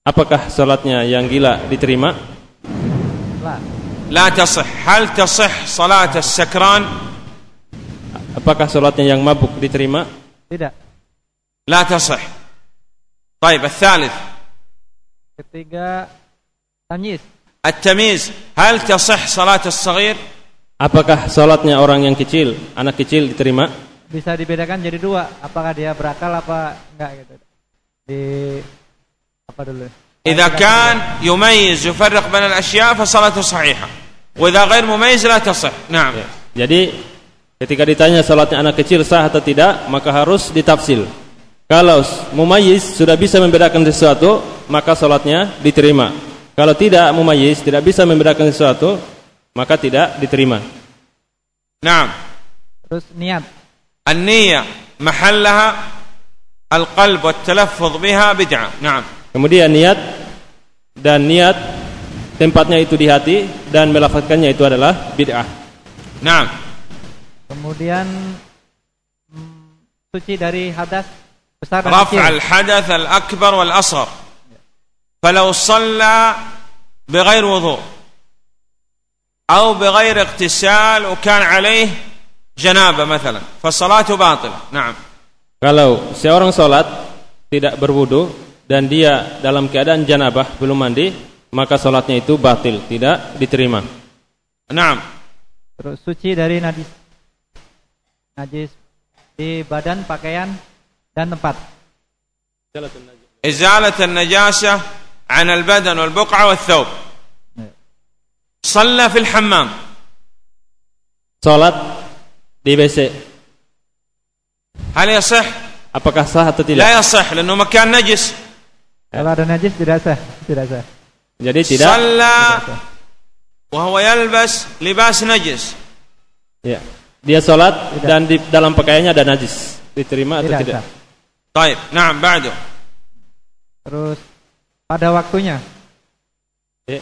[SPEAKER 3] apakah salatnya yang gila diterima
[SPEAKER 6] Lah.
[SPEAKER 1] لا تصح هل تصح صلاة السكران
[SPEAKER 3] apakah salatnya yang mabuk diterima
[SPEAKER 6] Tidak.
[SPEAKER 1] لا تصح طيب الثالث
[SPEAKER 6] Ketiga tamyiz.
[SPEAKER 1] التمييز هل تصح صلاة الصغير
[SPEAKER 3] apakah salatnya orang yang kecil anak kecil diterima
[SPEAKER 6] Bisa dibedakan jadi dua. Apakah dia berakal apa enggak gitu. Di apa dulu?
[SPEAKER 1] إذا كان يميز يفرق بين الأشياء فصلاته صحيحة وإذا غير مميز لا تصح نعم
[SPEAKER 3] Ya. Jadi Ketika ditanya salatnya anak kecil sah atau tidak, maka harus ditafsil. Kalau mumayyiz sudah bisa membedakan sesuatu, maka salatnya diterima. Kalau tidak mumayyiz tidak bisa membedakan sesuatu, maka tidak diterima.
[SPEAKER 1] Naam.
[SPEAKER 6] Terus niat.
[SPEAKER 1] An-niyyah mahallaha al-qalb wa talaffuz biha bid'ah. Naam.
[SPEAKER 3] Kemudian niat dan niat tempatnya itu di hati dan melafazkannya itu adalah bid'ah.
[SPEAKER 1] Naam.
[SPEAKER 6] Kemudian hmm, suci dari hadas besar dan
[SPEAKER 1] رفع
[SPEAKER 6] kecil.
[SPEAKER 1] الحدث الأكبر والأصغر فلو صلى بغير وضوء أو بغير اغتسال وكان عليه جنابة مثلا فصلاته باطلة نعم
[SPEAKER 3] Kalau seorang sholat tidak berwudu dan dia dalam keadaan janabah belum mandi, maka sholatnya itu batil, tidak diterima.
[SPEAKER 1] نعم
[SPEAKER 6] Terus suci dari najis. Najis di badan, pakaian dan tempat.
[SPEAKER 1] إزالة النجاسة عن البدن والبقعة والثوب صلى في الحمام
[SPEAKER 3] Sholat di WC,
[SPEAKER 1] هل يصح؟
[SPEAKER 3] apakah sah atau tidak?
[SPEAKER 1] لا يصح لأنه مكان نجس
[SPEAKER 6] Kalau ada najis tidak sah, tidak sah.
[SPEAKER 3] Jadi tidak.
[SPEAKER 1] صلى وهو يلبس لباس نجس
[SPEAKER 3] Ya. Dia sholat dan di dalam pakaiannya ada najis, diterima atau
[SPEAKER 6] Tidak
[SPEAKER 3] tidak?
[SPEAKER 6] sah.
[SPEAKER 1] طيب نعم بعده
[SPEAKER 6] Terus pada waktunya,
[SPEAKER 3] Ya.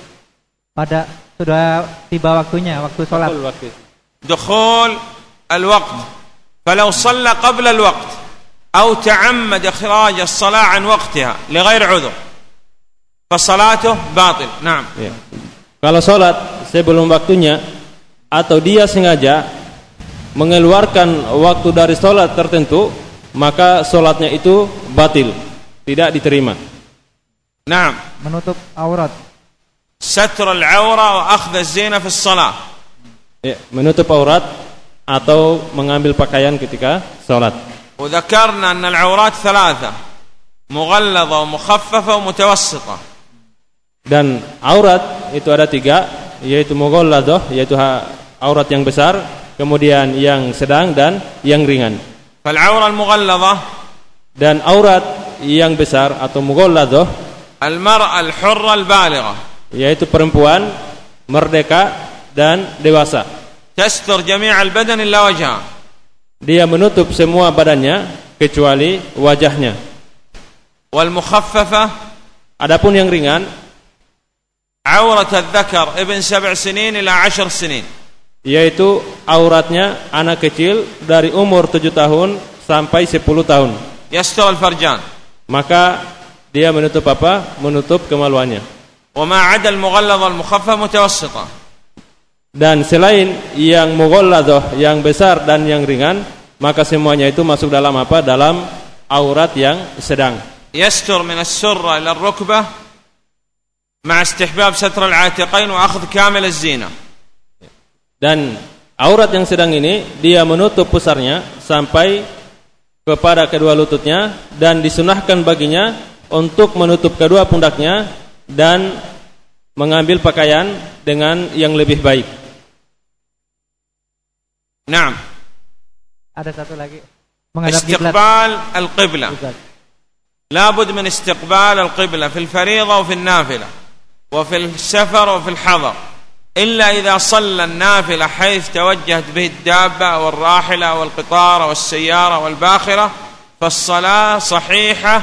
[SPEAKER 6] pada sudah tiba waktunya, waktu sholat.
[SPEAKER 3] Betul, waktu.
[SPEAKER 1] دخول الوقت فلو صلى قبل الوقت أو تعمد إخراج الصلاة عن وقتها لغير عذر فصلاته باطل نعم
[SPEAKER 3] Ya. Kalau sholat sebelum waktunya atau dia sengaja mengeluarkan waktu dari sholat tertentu, maka sholatnya itu batil, tidak diterima.
[SPEAKER 1] نعم
[SPEAKER 6] Menutup aurat.
[SPEAKER 1] ستر العورة وأخذ الزينة في الصلاة
[SPEAKER 3] Ya, menutup aurat atau mengambil pakaian ketika sholat.
[SPEAKER 1] وذكرنا أن العورات ثلاثة مغلظة ومخففة ومتوسطة
[SPEAKER 3] Dan aurat itu ada tiga, yaitu mughalladah, yaitu ha- aurat yang besar, kemudian yang sedang dan yang ringan.
[SPEAKER 1] Fal
[SPEAKER 3] dan aurat yang besar atau mughallazah
[SPEAKER 1] al mar'a al hurra al balighah
[SPEAKER 3] yaitu perempuan merdeka dan dewasa.
[SPEAKER 1] Tastur jami' al badan illa wajha.
[SPEAKER 3] Dia menutup semua badannya kecuali wajahnya.
[SPEAKER 1] Wal
[SPEAKER 3] adapun yang ringan
[SPEAKER 1] aurat al-dhakar ibn 7 sinin ila 10 sinin
[SPEAKER 3] yaitu auratnya anak kecil dari umur 7 tahun sampai 10 tahun.
[SPEAKER 1] Yastawal farjan.
[SPEAKER 3] Maka dia menutup apa? Menutup kemaluannya.
[SPEAKER 1] Wa ma 'ada al-mughallad al-mukhaffa mutawassita.
[SPEAKER 3] Dan selain yang mughalladhah yang besar dan yang ringan, maka semuanya itu masuk dalam apa? Dalam aurat yang sedang.
[SPEAKER 1] Yastur min as-surra ila ar-rukbah ma'a istihbab satr al-'atiqain wa akhdh kamil az-zina.
[SPEAKER 3] Dan aurat yang sedang ini dia menutup pusarnya sampai kepada kedua lututnya dan disunahkan baginya untuk menutup kedua pundaknya dan mengambil pakaian dengan yang lebih baik.
[SPEAKER 1] نعم
[SPEAKER 4] Ada satu lagi. Menghadap kiblat.
[SPEAKER 1] استقبال القبلة
[SPEAKER 4] Ustaz.
[SPEAKER 1] لابد من استقبال القبلة في الفريضة وفي النافلة وفي السفر وفي الحضر إلا إذا صلى النافلة حيث توجهت به الدابة أو الراحلة أو القطار أو السيارة والباخرة فالصلاة صحيحة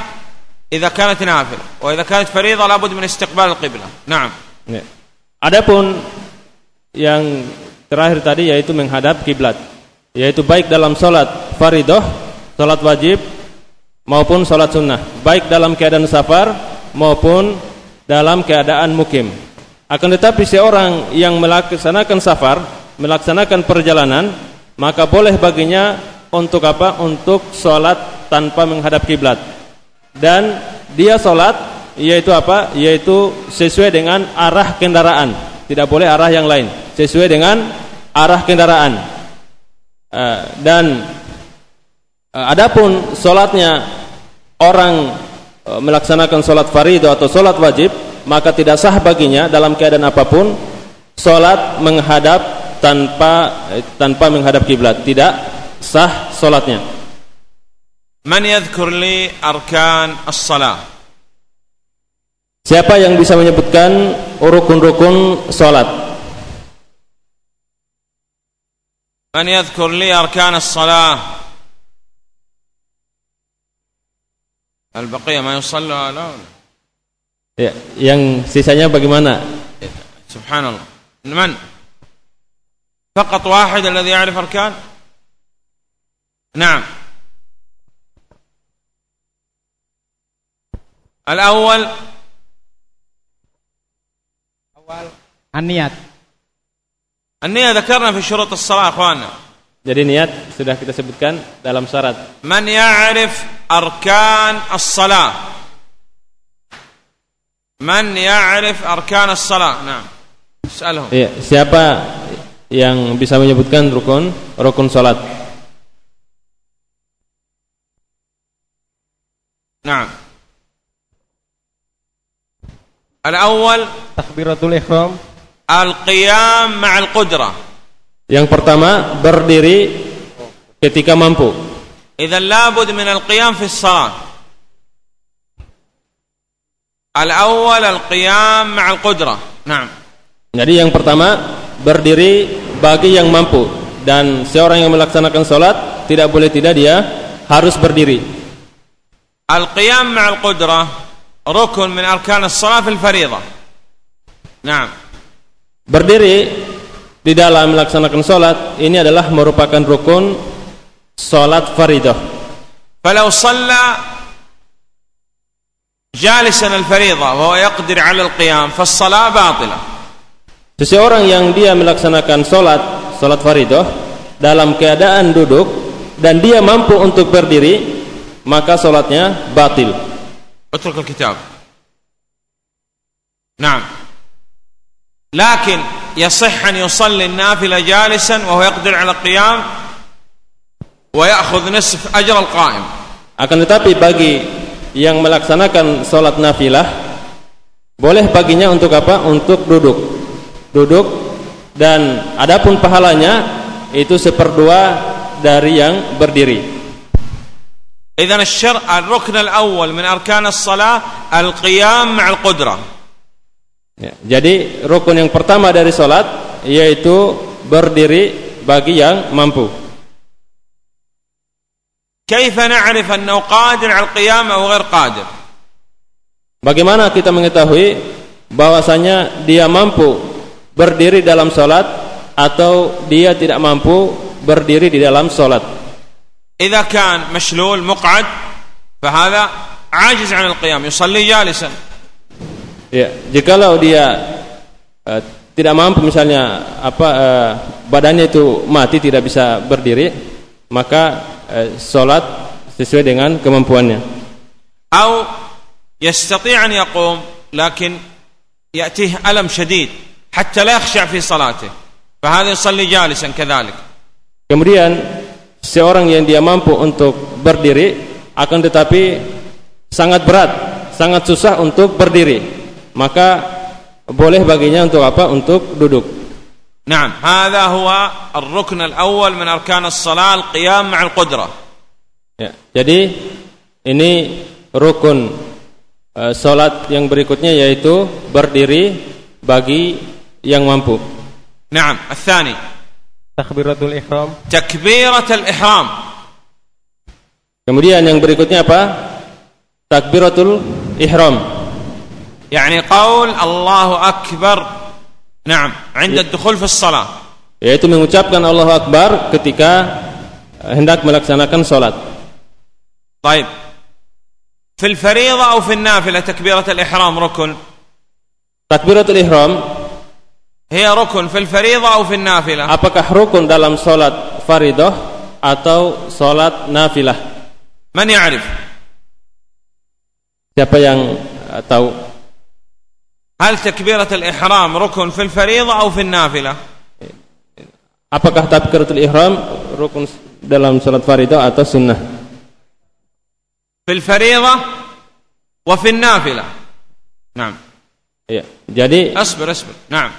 [SPEAKER 1] إذا كانت نافلة وإذا كانت فريضة لابد من استقبال القبلة نعم.
[SPEAKER 3] Adapun yang terakhir tadi yaitu menghadap kiblat, yaitu baik dalam solat faridoh, solat wajib maupun solat sunnah, baik dalam keadaan safar maupun dalam keadaan mukim. Akan tetapi seorang yang melaksanakan safar, melaksanakan perjalanan, maka boleh baginya untuk apa? Untuk solat tanpa menghadap kiblat. Dan dia solat yaitu apa? Yaitu sesuai dengan arah kendaraan. Tidak boleh arah yang lain. Sesuai dengan arah kendaraan. Eh, dan eh, adapun solatnya orang eh, melaksanakan solat faridu atau solat wajib, maka tidak sah baginya dalam keadaan apapun solat menghadap tanpa eh, tanpa menghadap kiblat. Tidak sah solatnya.
[SPEAKER 1] من يذكر لي أركان الصلاة
[SPEAKER 3] Siapa yang bisa menyebutkan rukun-rukun solat?
[SPEAKER 1] من يذكر لي أركان الصلاة البقية ما يصلوا لا ولا
[SPEAKER 3] Ya, yang sisanya bagaimana?
[SPEAKER 1] Subhanallah. Man? Fakat wahid alladhi ya'rif arkan? Naam. Al-awwal awal
[SPEAKER 2] an-niyat.
[SPEAKER 1] An-niyat dzakarna fi syurut as-salah akhwana.
[SPEAKER 3] Jadi niat sudah kita sebutkan dalam syarat.
[SPEAKER 1] Man ya'rif arkan as-salah Man ya'rif arkan as-salah. Nah. Salahum.
[SPEAKER 3] Ya, siapa yang bisa menyebutkan rukun rukun salat?
[SPEAKER 1] Nah. Al-awwal
[SPEAKER 2] takbiratul ihram
[SPEAKER 1] al-qiyam ma'al qudrah.
[SPEAKER 3] Yang pertama berdiri ketika mampu.
[SPEAKER 1] Idzan labud min al-qiyam fi as-salat. Al-awwal al-qiyam ma'al qudrah. Naam.
[SPEAKER 3] Jadi yang pertama berdiri bagi yang mampu dan seorang yang melaksanakan salat tidak boleh tidak dia harus berdiri.
[SPEAKER 1] Al-qiyam ma'al qudrah rukun min arkan as-salat fil fariidhah. Naam.
[SPEAKER 3] Berdiri di dalam melaksanakan salat ini adalah merupakan rukun salat faridah.
[SPEAKER 1] Kalau shalla جالسا الفريضة وهو يقدر على القيام فالصلاة باطلة
[SPEAKER 3] Seseorang yang dia melaksanakan salat salat faridah dalam keadaan duduk dan dia mampu untuk berdiri maka salatnya batil.
[SPEAKER 1] اترك الكتاب نعم لكن يصح أن يصلي النافلة جالسا وهو يقدر على القيام ويأخذ نصف أجر القائم
[SPEAKER 3] Akan tetapi bagi yang melaksanakan salat nafilah boleh baginya untuk apa? Untuk duduk. Duduk dan adapun pahalanya itu seperdua dari yang berdiri.
[SPEAKER 1] إذا الشر الركن الأول من أركان الصلاة القيام مع القدرة
[SPEAKER 3] Ya, jadi rukun yang pertama dari salat yaitu berdiri bagi yang mampu.
[SPEAKER 1] كيف نعرف أنه قادر على القيام أو غير قادر
[SPEAKER 3] Bagaimana kita mengetahui bahwasanya dia mampu berdiri dalam solat atau dia tidak mampu berdiri di dalam solat?
[SPEAKER 1] إذا كان مشلول مقعد فهذا عاجز عن القيام يصلي جالسا
[SPEAKER 3] Ya, jikalau dia uh, tidak mampu misalnya apa uh, badannya itu mati tidak bisa berdiri, maka uh, solat sesuai dengan kemampuannya.
[SPEAKER 1] أو يستطيع أن يقوم لكن يأتيه ألم شديد حتى لا يخشع في صلاته فهذا يصلي جالسا كذلك
[SPEAKER 3] Kemudian seorang yang dia mampu untuk berdiri akan tetapi sangat berat, sangat susah untuk berdiri. Maka boleh baginya untuk apa? Untuk duduk.
[SPEAKER 1] نعم هذا هو الركن الأول من أركان الصلاة القيام مع القدرة
[SPEAKER 3] Ya, jadi ini rukun eh, salat yang berikutnya yaitu berdiri bagi yang mampu.
[SPEAKER 1] نعم الثاني
[SPEAKER 2] Takbiratul ihram.
[SPEAKER 1] تكبيرة الإحرام
[SPEAKER 3] Kemudian yang berikutnya apa? Takbiratul ihram.
[SPEAKER 1] يعني قول الله أكبر Naam, 'inda dukhul fi shalah.
[SPEAKER 3] Yaitu mengucapkan Allahu Akbar ketika hendak melaksanakan salat.
[SPEAKER 1] Baik. Fil fariidha fil nafilah ihram
[SPEAKER 3] rukun? ihram
[SPEAKER 1] Hiya rukun fil fariidha fil nafilah?
[SPEAKER 3] Apakah rukun dalam salat atau salat nafilah?
[SPEAKER 1] Man ya'rif?
[SPEAKER 3] Siapa yang eh, tahu?
[SPEAKER 1] هل تكبيرة الإحرام ركن في الفريضة أو في النافلة
[SPEAKER 3] Apakah takbiratul ihram rukun dalam salat faridah atau sunnah?
[SPEAKER 1] في الفريضة وفي النافلة نعم
[SPEAKER 3] Ya. Jadi
[SPEAKER 1] اصبر اصبر نعم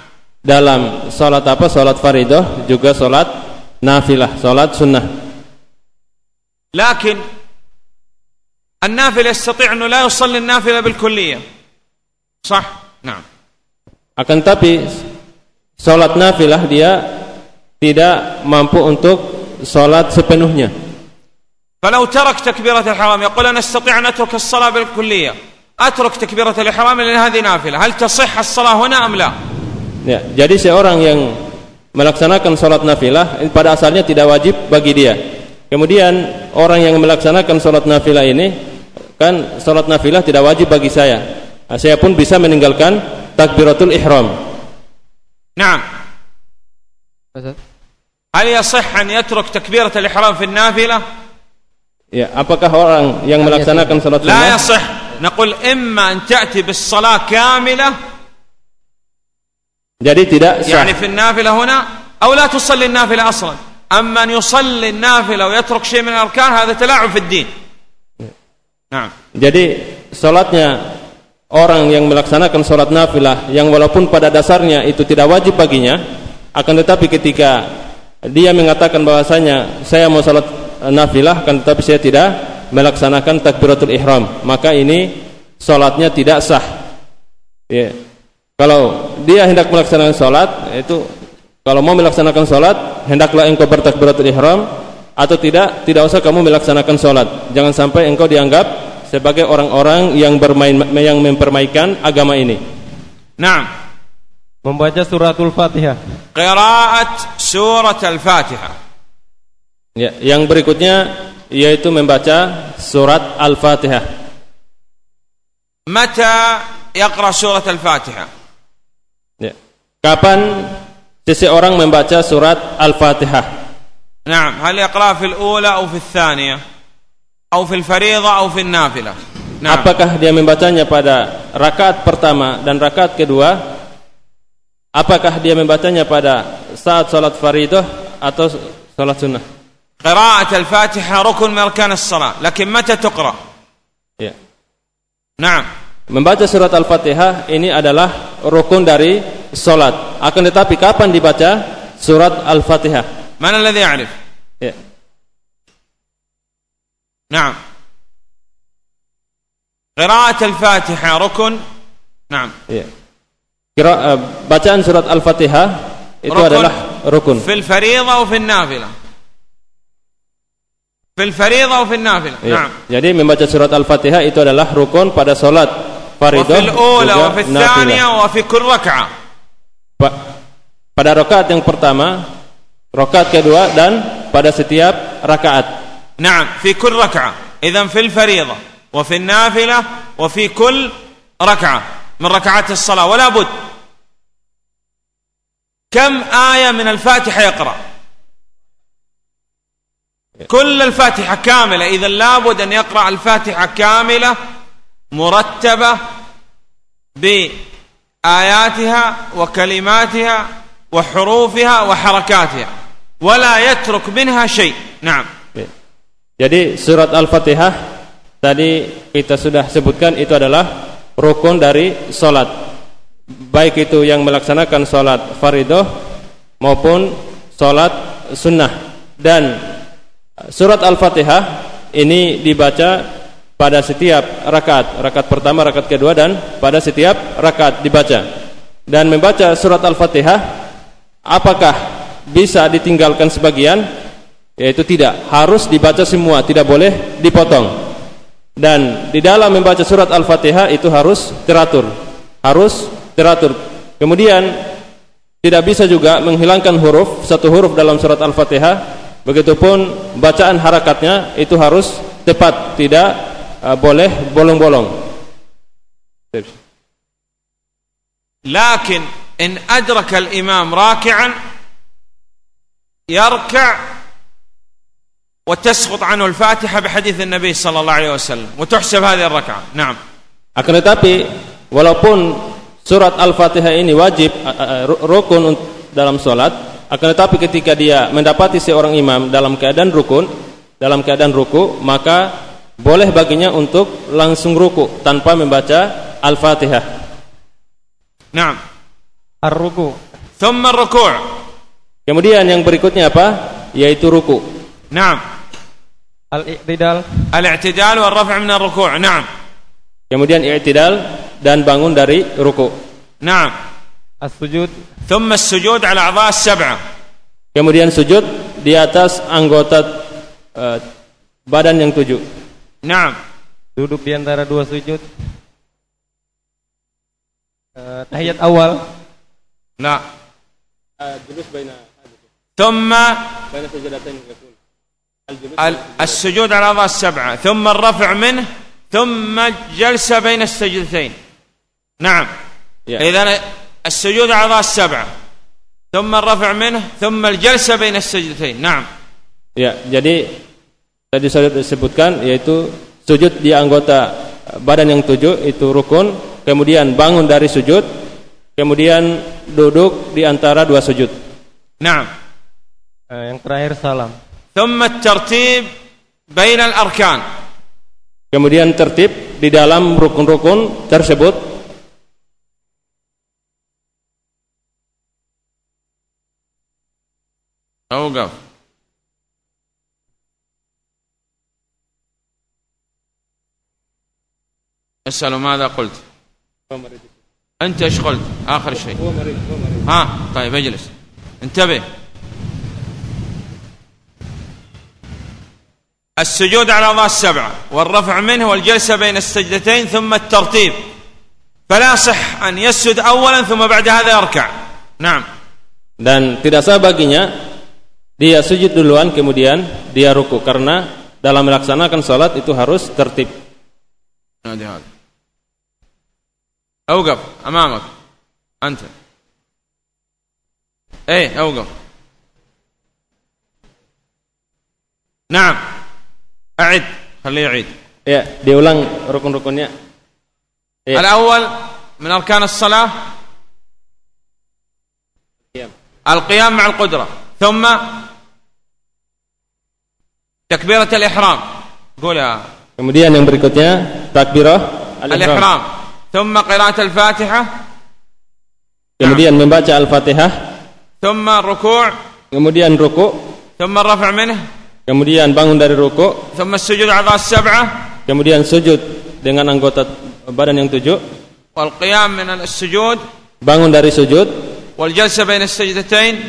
[SPEAKER 3] dalam salat apa? Salat faridah juga salat nafilah, salat sunnah.
[SPEAKER 1] لكن النافلة يستطيع أنه لا يصلي النافلة بالكلية صح نعم
[SPEAKER 3] Akan tapi salat nafilah dia tidak mampu untuk salat sepenuhnya.
[SPEAKER 1] فلو ترك تكبيرة الحرام يقول أنا أستطيع أن أترك الصلاة بالكلية أترك تكبيرة الإحرام لأن هذه نافلة هل تصح الصلاة هنا أم لا
[SPEAKER 3] Ya, jadi seorang yang melaksanakan salat nafilah ini pada asalnya tidak wajib bagi dia. Kemudian orang yang melaksanakan salat nafilah ini kan salat nafilah tidak wajib bagi saya. Nah, saya pun bisa meninggalkan takbiratul ihram.
[SPEAKER 1] نعم
[SPEAKER 4] Ustaz.
[SPEAKER 1] هل يصح أن يترك تكبيرة الإحرام في النافلة
[SPEAKER 3] Ya, apakah orang yang melaksanakan salat
[SPEAKER 1] لا
[SPEAKER 3] sunnah
[SPEAKER 1] يصح نقول إما أن تأتي بالصلاة كاملة
[SPEAKER 3] jadi tidak sah.
[SPEAKER 1] يعني في النافلة هنا أو لا تصلي النافلة أصلا أما أن يصلي النافلة ويترك شيء من الأركان هذا تلاعب في الدين نعم
[SPEAKER 3] Jadi salatnya orang yang melaksanakan salat nafilah yang walaupun pada dasarnya itu tidak wajib baginya akan tetapi ketika dia mengatakan bahwasanya saya mau salat eh, nafilah akan tetapi saya tidak melaksanakan takbiratul ihram maka ini salatnya tidak sah. Ya. Kalau dia hendak melaksanakan salat itu kalau mau melaksanakan salat hendaklah engkau bertakbiratul ihram atau tidak tidak usah kamu melaksanakan salat. Jangan sampai engkau dianggap sebagai orang-orang yang bermain yang mempermainkan agama ini.
[SPEAKER 1] Naam.
[SPEAKER 2] Membaca suratul Fatihah.
[SPEAKER 1] Qiraat surat Al-Fatihah.
[SPEAKER 3] Ya, yang berikutnya yaitu membaca surat Al-Fatihah.
[SPEAKER 1] Mata yaqra surat Al-Fatihah?
[SPEAKER 3] Ya. Kapan seseorang membaca surat Al-Fatihah?
[SPEAKER 1] Naam, hal yaqra fil ula atau fil thaniyah? Atau fil fariidha atau fil nafilah nah.
[SPEAKER 3] apakah dia membacanya pada rakaat pertama dan rakaat kedua apakah dia membacanya pada saat salat fariidhah atau salat sunnah
[SPEAKER 1] qira'at al-fatihah rukun min arkan as-salat lakin mata tuqra
[SPEAKER 3] ya
[SPEAKER 1] na'am
[SPEAKER 3] Membaca surat Al-Fatihah ini adalah rukun dari salat. Akan tetapi kapan dibaca surat Al-Fatihah?
[SPEAKER 1] Mana yang ya'rif?
[SPEAKER 3] Ya.
[SPEAKER 1] نعم قراءة الفاتحة ركن نعم
[SPEAKER 3] Ya. Kira eh, bacaan surat Al-Fatihah itu
[SPEAKER 1] Rukun.
[SPEAKER 3] adalah rukun.
[SPEAKER 1] في الفريضة وفي النافلة في الفريضة وفي النافلة
[SPEAKER 3] Ya.
[SPEAKER 1] نعم
[SPEAKER 3] Jadi membaca surat Al-Fatihah itu adalah rukun pada salat faridah
[SPEAKER 1] وفي الأولى
[SPEAKER 3] juga
[SPEAKER 1] وفي
[SPEAKER 3] nafilah.
[SPEAKER 1] الثانية وفي كل ركعة
[SPEAKER 3] Pa- pada rakaat yang pertama, rakaat kedua dan pada setiap rakaat.
[SPEAKER 1] نعم في كل ركعة. إذا في الفريضة وفي النافلة وفي كل ركعة من ركعات الصلاة. ولا بد. كم آية من الفاتحة يقرأ؟ كل الفاتحة كاملة. إذا لابد أن يقرأ الفاتحة كاملة مرتبة بآياتها وكلماتها وحروفها وحركاتها ولا يترك منها شيء. نعم.
[SPEAKER 3] Jadi surat Al-Fatihah tadi kita sudah sebutkan itu adalah rukun dari solat. Baik itu yang melaksanakan solat faridoh maupun solat sunnah. Dan surat Al-Fatihah ini dibaca pada setiap rakaat, rakaat pertama, rakaat kedua dan pada setiap rakaat dibaca. Dan membaca surat Al-Fatihah apakah bisa ditinggalkan sebagian? yaitu tidak harus dibaca semua tidak boleh dipotong. Dan di dalam membaca surat al-fatihah itu harus teratur. Harus teratur. Kemudian tidak bisa juga menghilangkan huruf satu huruf dalam surat al-fatihah. Begitupun bacaan harakatnya itu harus tepat tidak uh, boleh bolong-bolong.
[SPEAKER 1] Lakin in adraka al-imam raki'an yarka' وتسقط عنه الفاتحة بحديث النبي صلى الله عليه وسلم وتحسب هذه الركعة نعم
[SPEAKER 3] Akan tetapi walaupun surat Al-Fatihah ini wajib uh, uh, rukun un- dalam solat, akan tetapi ketika dia mendapati seorang imam dalam keadaan rukun, dalam keadaan ruku, maka boleh baginya untuk langsung ruku tanpa membaca Al-Fatihah.
[SPEAKER 1] نعم
[SPEAKER 2] Ar-ruku.
[SPEAKER 1] ثم الركوع
[SPEAKER 3] Kemudian yang berikutnya apa? Yaitu ruku.
[SPEAKER 1] نعم
[SPEAKER 2] Al-i'tidal.
[SPEAKER 1] Al-i'tidal wa raf' min ar-ruku'. Naam.
[SPEAKER 3] Kemudian i'tidal dan bangun dari ruku.
[SPEAKER 1] Naam.
[SPEAKER 2] As-sujud.
[SPEAKER 1] Thumma as-sujud 'ala a'dha' as-sab'a.
[SPEAKER 3] Kemudian sujud di atas anggota uh, badan yang tujuh.
[SPEAKER 1] Naam.
[SPEAKER 2] Duduk di antara dua sujud. Uh, tahiyat awal.
[SPEAKER 1] Nah.
[SPEAKER 3] Uh, julus baina.
[SPEAKER 1] Thumma
[SPEAKER 3] baina
[SPEAKER 1] sujadatain. السجود على الأعضاء السبعة ثم الرفع منه ثم الجلسة بين السجدتين نعم
[SPEAKER 3] Ya.
[SPEAKER 1] إذا السجود على الأعضاء السبعة ثم الرفع منه ثم الجلسة بين السجدتين نعم
[SPEAKER 3] Ya, jadi tadi saya disebutkan yaitu sujud di anggota badan yang tujuh itu rukun, kemudian bangun dari sujud, kemudian duduk di antara dua sujud.
[SPEAKER 1] نعم
[SPEAKER 2] Eh, yang terakhir salam.
[SPEAKER 1] ثم الترتيب بين الأركان.
[SPEAKER 3] Kemudian tertib di dalam rukun-rukun tersebut.
[SPEAKER 1] أوقف اسأله ماذا قلت أنت إيش قلت آخر شيء ها طيب اجلس انتبه السجود على الأعضاء السبعة والرفع منه والجلسة بين السجدتين ثم الترتيب فلا صح أن يسجد أولا ثم بعد هذا يركع نعم
[SPEAKER 3] dan tidak sah baginya dia sujud duluan kemudian dia ruku karena dalam melaksanakan salat itu harus tertib.
[SPEAKER 1] نادي هذا اوقف امامك انت ايه اوقف نعم اعد خليه يعيد
[SPEAKER 3] Ya, diulang rukun-rukunnya. Ya.
[SPEAKER 1] الاول من اركان الصلاه القيام مع القدره ثم تكبيره الاحرام قول يا
[SPEAKER 3] Kemudian yang berikutnya takbirah al-ihram.
[SPEAKER 1] الاحرام ثم قراءه الفاتحه
[SPEAKER 3] Kemudian membaca Al-Fatihah,
[SPEAKER 1] ثم الركوع
[SPEAKER 3] kemudian ruku,
[SPEAKER 1] ثم الرفع منه
[SPEAKER 3] Kemudian bangun dari ruku. Kemudian sujud dengan anggota badan yang tujuh. Bangun dari sujud.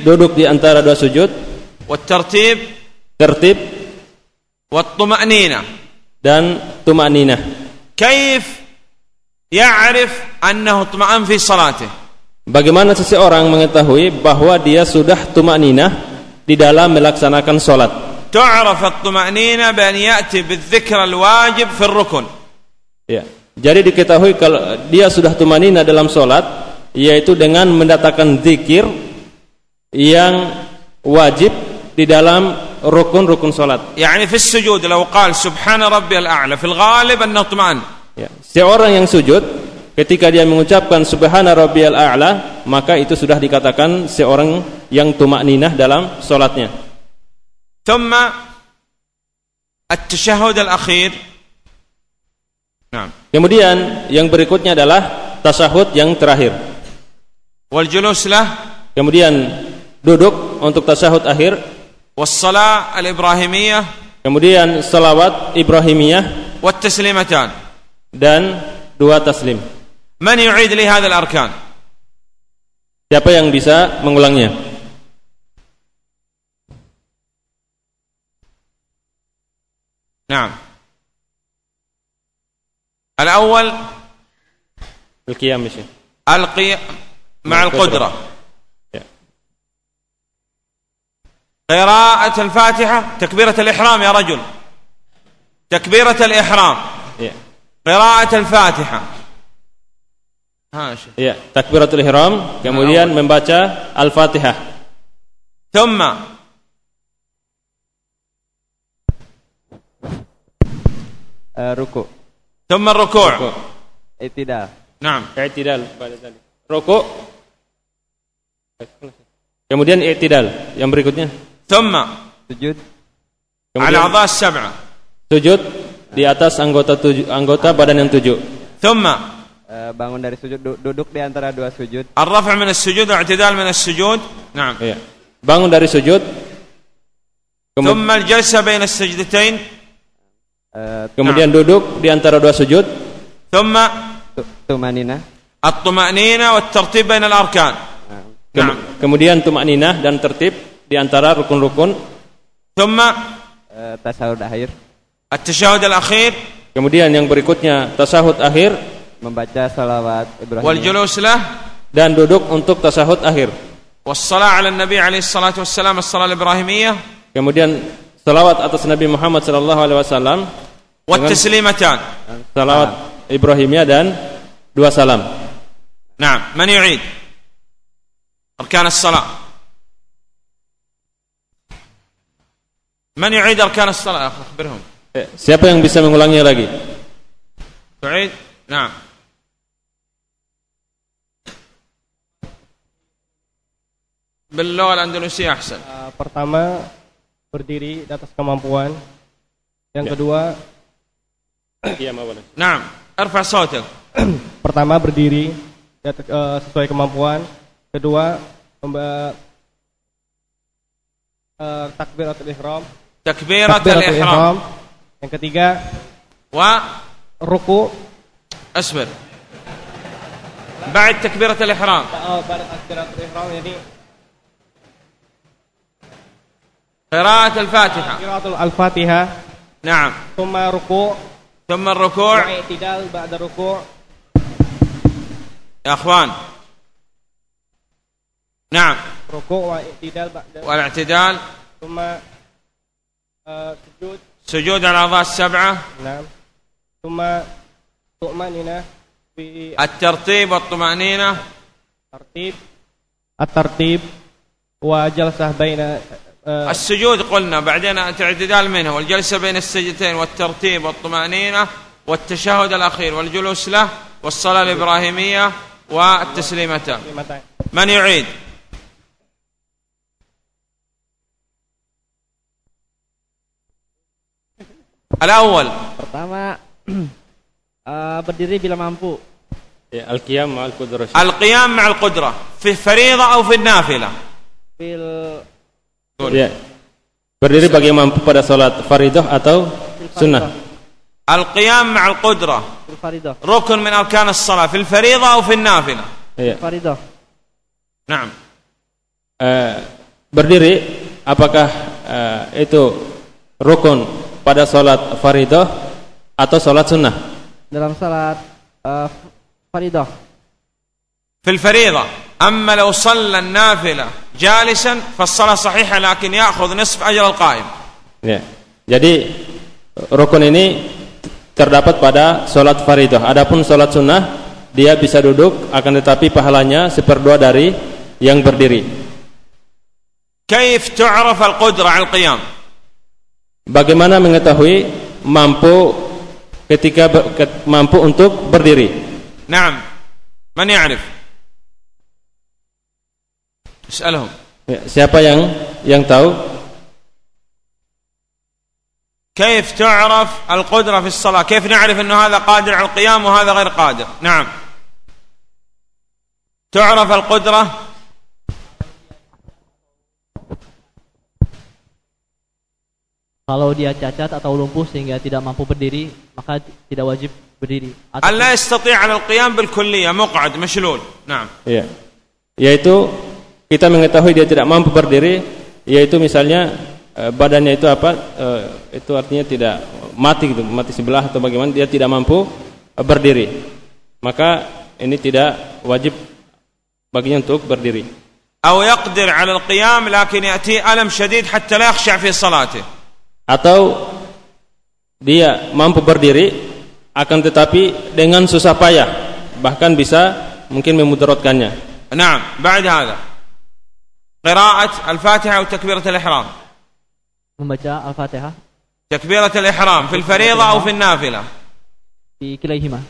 [SPEAKER 3] Duduk di antara dua sujud. Tertib. Dan tumaninah.
[SPEAKER 1] Kaif ya'rif annahu tuma'an fi salatih.
[SPEAKER 3] Bagaimana seseorang mengetahui bahwa dia sudah tumaanina di dalam melaksanakan sholat?
[SPEAKER 1] تعرف الطمأنينة بأن يأتي بالذكر الواجب في الركن
[SPEAKER 3] Ya. Jadi diketahui kalau dia sudah tumanina dalam sholat, yaitu dengan mendatangkan zikir yang wajib di dalam rukun-rukun sholat.
[SPEAKER 1] يعني في السجود لو قال سبحان ربي الأعلى في الغالب أنه اطمأن
[SPEAKER 3] Ya. Seorang yang sujud ketika dia mengucapkan subhana rabbiyal a'la, maka itu sudah dikatakan seorang yang tumakninah dalam sholatnya.
[SPEAKER 1] ثم التشهد الأخير نعم
[SPEAKER 3] Kemudian yang berikutnya adalah tasyahud yang terakhir.
[SPEAKER 1] والجلوس له
[SPEAKER 3] Kemudian duduk untuk tasyahud akhir,
[SPEAKER 1] والصلاة الإبراهيمية
[SPEAKER 3] kemudian salawat Ibrahimiyah
[SPEAKER 1] والتسليمتان
[SPEAKER 3] dan dua taslim.
[SPEAKER 1] من يعيد لي هذه الأركان
[SPEAKER 3] Siapa yang bisa mengulangnya?
[SPEAKER 1] نعم الأول
[SPEAKER 3] Al-qiyam ya.
[SPEAKER 1] ألقي مع القدرة. قراءة الفاتحة تكبيرة الإحرام يا رجل تكبيرة الإحرام. قراءة شيخ.
[SPEAKER 3] Ya, takbiratul ihram, kemudian membaca Al-Fatihah.
[SPEAKER 1] ثم
[SPEAKER 5] Eh, ruku.
[SPEAKER 1] Thumma ruku'. ruku.
[SPEAKER 5] Itidal.
[SPEAKER 1] Naam, ya,
[SPEAKER 3] i'tidal pada tadi. Ruku. Kemudian i'tidal. Yang berikutnya.
[SPEAKER 1] Thumma
[SPEAKER 5] sujud.
[SPEAKER 3] Kemudian,
[SPEAKER 1] Ala adha sab'a.
[SPEAKER 3] Sujud di atas anggota tujuh, anggota badan yang tujuh.
[SPEAKER 1] Thumma
[SPEAKER 5] eh, bangun dari sujud duduk di antara dua sujud.
[SPEAKER 1] Ar-raf' min as-sujud i'tidal min as-sujud. Naam.
[SPEAKER 3] Iya. Bangun dari sujud. Kemudian,
[SPEAKER 1] Thumma al-jalsa bain as-sajdatain.
[SPEAKER 5] Eh,
[SPEAKER 3] kemudian nah. duduk di antara dua sujud.
[SPEAKER 5] Thumma tumanina.
[SPEAKER 1] At-tumanina wa tartib bainal arkan.
[SPEAKER 3] Ah, Kem
[SPEAKER 1] nah.
[SPEAKER 3] Kemudian tumanina dan tertib di antara rukun-rukun.
[SPEAKER 5] Thumma uh, akhir.
[SPEAKER 1] At-tasyahud al-akhir.
[SPEAKER 3] Kemudian yang berikutnya tasahud akhir
[SPEAKER 5] membaca salawat Ibrahim.
[SPEAKER 1] Wal juluslah
[SPEAKER 3] dan duduk untuk tasahud akhir.
[SPEAKER 1] Was ala Nabi alaihi salatu wassalam as-salat Ibrahimiyah.
[SPEAKER 3] Kemudian salawat atas Nabi Muhammad sallallahu alaihi wasallam,
[SPEAKER 1] والتسليمتان
[SPEAKER 3] salawat Ibrahimiyah dan dua salam.
[SPEAKER 1] نعم من يعيد أركان الصلاة من يعيد أركان الصلاة يا أخي أخبرهم
[SPEAKER 3] Eh, Siapa yang bisa mengulanginya lagi?
[SPEAKER 1] تعيد نعم باللغة الأندلسية أحسن
[SPEAKER 7] Uh, pertama berdiri di atas kemampuan. Yang
[SPEAKER 3] Ya.
[SPEAKER 7] kedua,
[SPEAKER 3] Iya, boleh.
[SPEAKER 1] نعم ارفع صوتك
[SPEAKER 7] pertama berdiri di atas, uh, sesuai kemampuan. Kedua, memba uh, takbiratul ihram.
[SPEAKER 1] تكبيرة
[SPEAKER 7] Takbiratul
[SPEAKER 1] الإحرام
[SPEAKER 7] ihram. Yang ketiga,
[SPEAKER 1] و
[SPEAKER 7] ruku.
[SPEAKER 1] اصبر بعد تكبيرة الإحرام
[SPEAKER 7] Oh, pada takbiratul ihram
[SPEAKER 1] قراءة الفاتحة
[SPEAKER 7] qiraatul al-Fatihah,
[SPEAKER 1] نعم
[SPEAKER 7] thumma ruku,
[SPEAKER 1] ثم الركوع
[SPEAKER 7] wa i'tidal ba'da ruku.
[SPEAKER 1] يا أخوان نعم
[SPEAKER 7] Ruku wa i'tidal ba'da
[SPEAKER 1] والاعتدال
[SPEAKER 7] thumma uh, sujud.
[SPEAKER 1] سجود الأعضاء السبعة
[SPEAKER 7] Nah. Thumma tu'manina fi
[SPEAKER 1] الترتيب والطمأنينة
[SPEAKER 7] tartib at-tartib wa jalsah uh,
[SPEAKER 1] السجود قلنا بعدين الاعتدال منه والجلسة بين السجدتين والترتيب والطمأنينة والتشهد الأخير والجلوس له والصلاة الإبراهيمية والتسليمتان. من يعيد الأول
[SPEAKER 4] Pertama eh, berdiri bila mampu.
[SPEAKER 3] Al-qiyam ma'al qudrah.
[SPEAKER 1] القيام مع القدرة في الفريضة أو في النافلة
[SPEAKER 4] Fil
[SPEAKER 3] Ya. Berdiri bagi yang mampu pada salat faridah atau sunnah.
[SPEAKER 1] Al-qiyam ma'al
[SPEAKER 4] qudrah. Faridah.
[SPEAKER 1] Rukun min arkan as-salah fil faridah atau fil nafilah.
[SPEAKER 3] Ya.
[SPEAKER 4] Faridah.
[SPEAKER 1] Naam.
[SPEAKER 3] Uh, berdiri apakah uh, itu rukun pada salat faridah atau salat sunnah?
[SPEAKER 4] Dalam salat uh, faridah.
[SPEAKER 1] Fil faridah. Amma law shalla an-nafilah jalisan fassalah sahih lakin ya'khudh nisf ajal al-qa'im.
[SPEAKER 3] Ya. Jadi rukun ini terdapat pada salat fardhah. Adapun salat sunnah dia bisa duduk akan tetapi pahalanya seperdua dari yang berdiri.
[SPEAKER 1] Kaif tu'raf al-qudrah al-qiyam?
[SPEAKER 3] Bagaimana mengetahui mampu ketika mampu untuk berdiri?
[SPEAKER 1] Naam. Man ya'rif? اسألهم
[SPEAKER 3] Ya, siapa yang yang tahu?
[SPEAKER 1] كيف تعرف القدرة في الصلاة كيف نعرف أنه هذا قادر على القيام وهذا غير قادر نعم تعرف القدرة
[SPEAKER 6] Kalau dia cacat atau lumpuh sehingga tidak mampu berdiri, maka tidak wajib berdiri. Atau
[SPEAKER 1] أن لا يستطيع على القيام بالكلية مقعد مشلول نعم
[SPEAKER 3] Ya. Yaitu kita mengetahui dia tidak mampu berdiri yaitu misalnya eh, badannya itu apa eh, itu artinya tidak mati gitu mati sebelah atau bagaimana dia tidak mampu eh, berdiri maka ini tidak wajib baginya untuk berdiri
[SPEAKER 1] atau يقدر على القيام لكن lakin ya'ti alam حتى لا la في صلاته
[SPEAKER 3] atau dia mampu berdiri akan tetapi dengan susah payah bahkan bisa mungkin memudaratkannya.
[SPEAKER 1] Naam, ba'da hadha. قراءة الفاتحة وتكبيرة الإحرام.
[SPEAKER 6] هم جاء الفاتحة
[SPEAKER 1] تكبيرة الإحرام في الفريضة أو في النافلة.
[SPEAKER 6] في
[SPEAKER 3] كليهما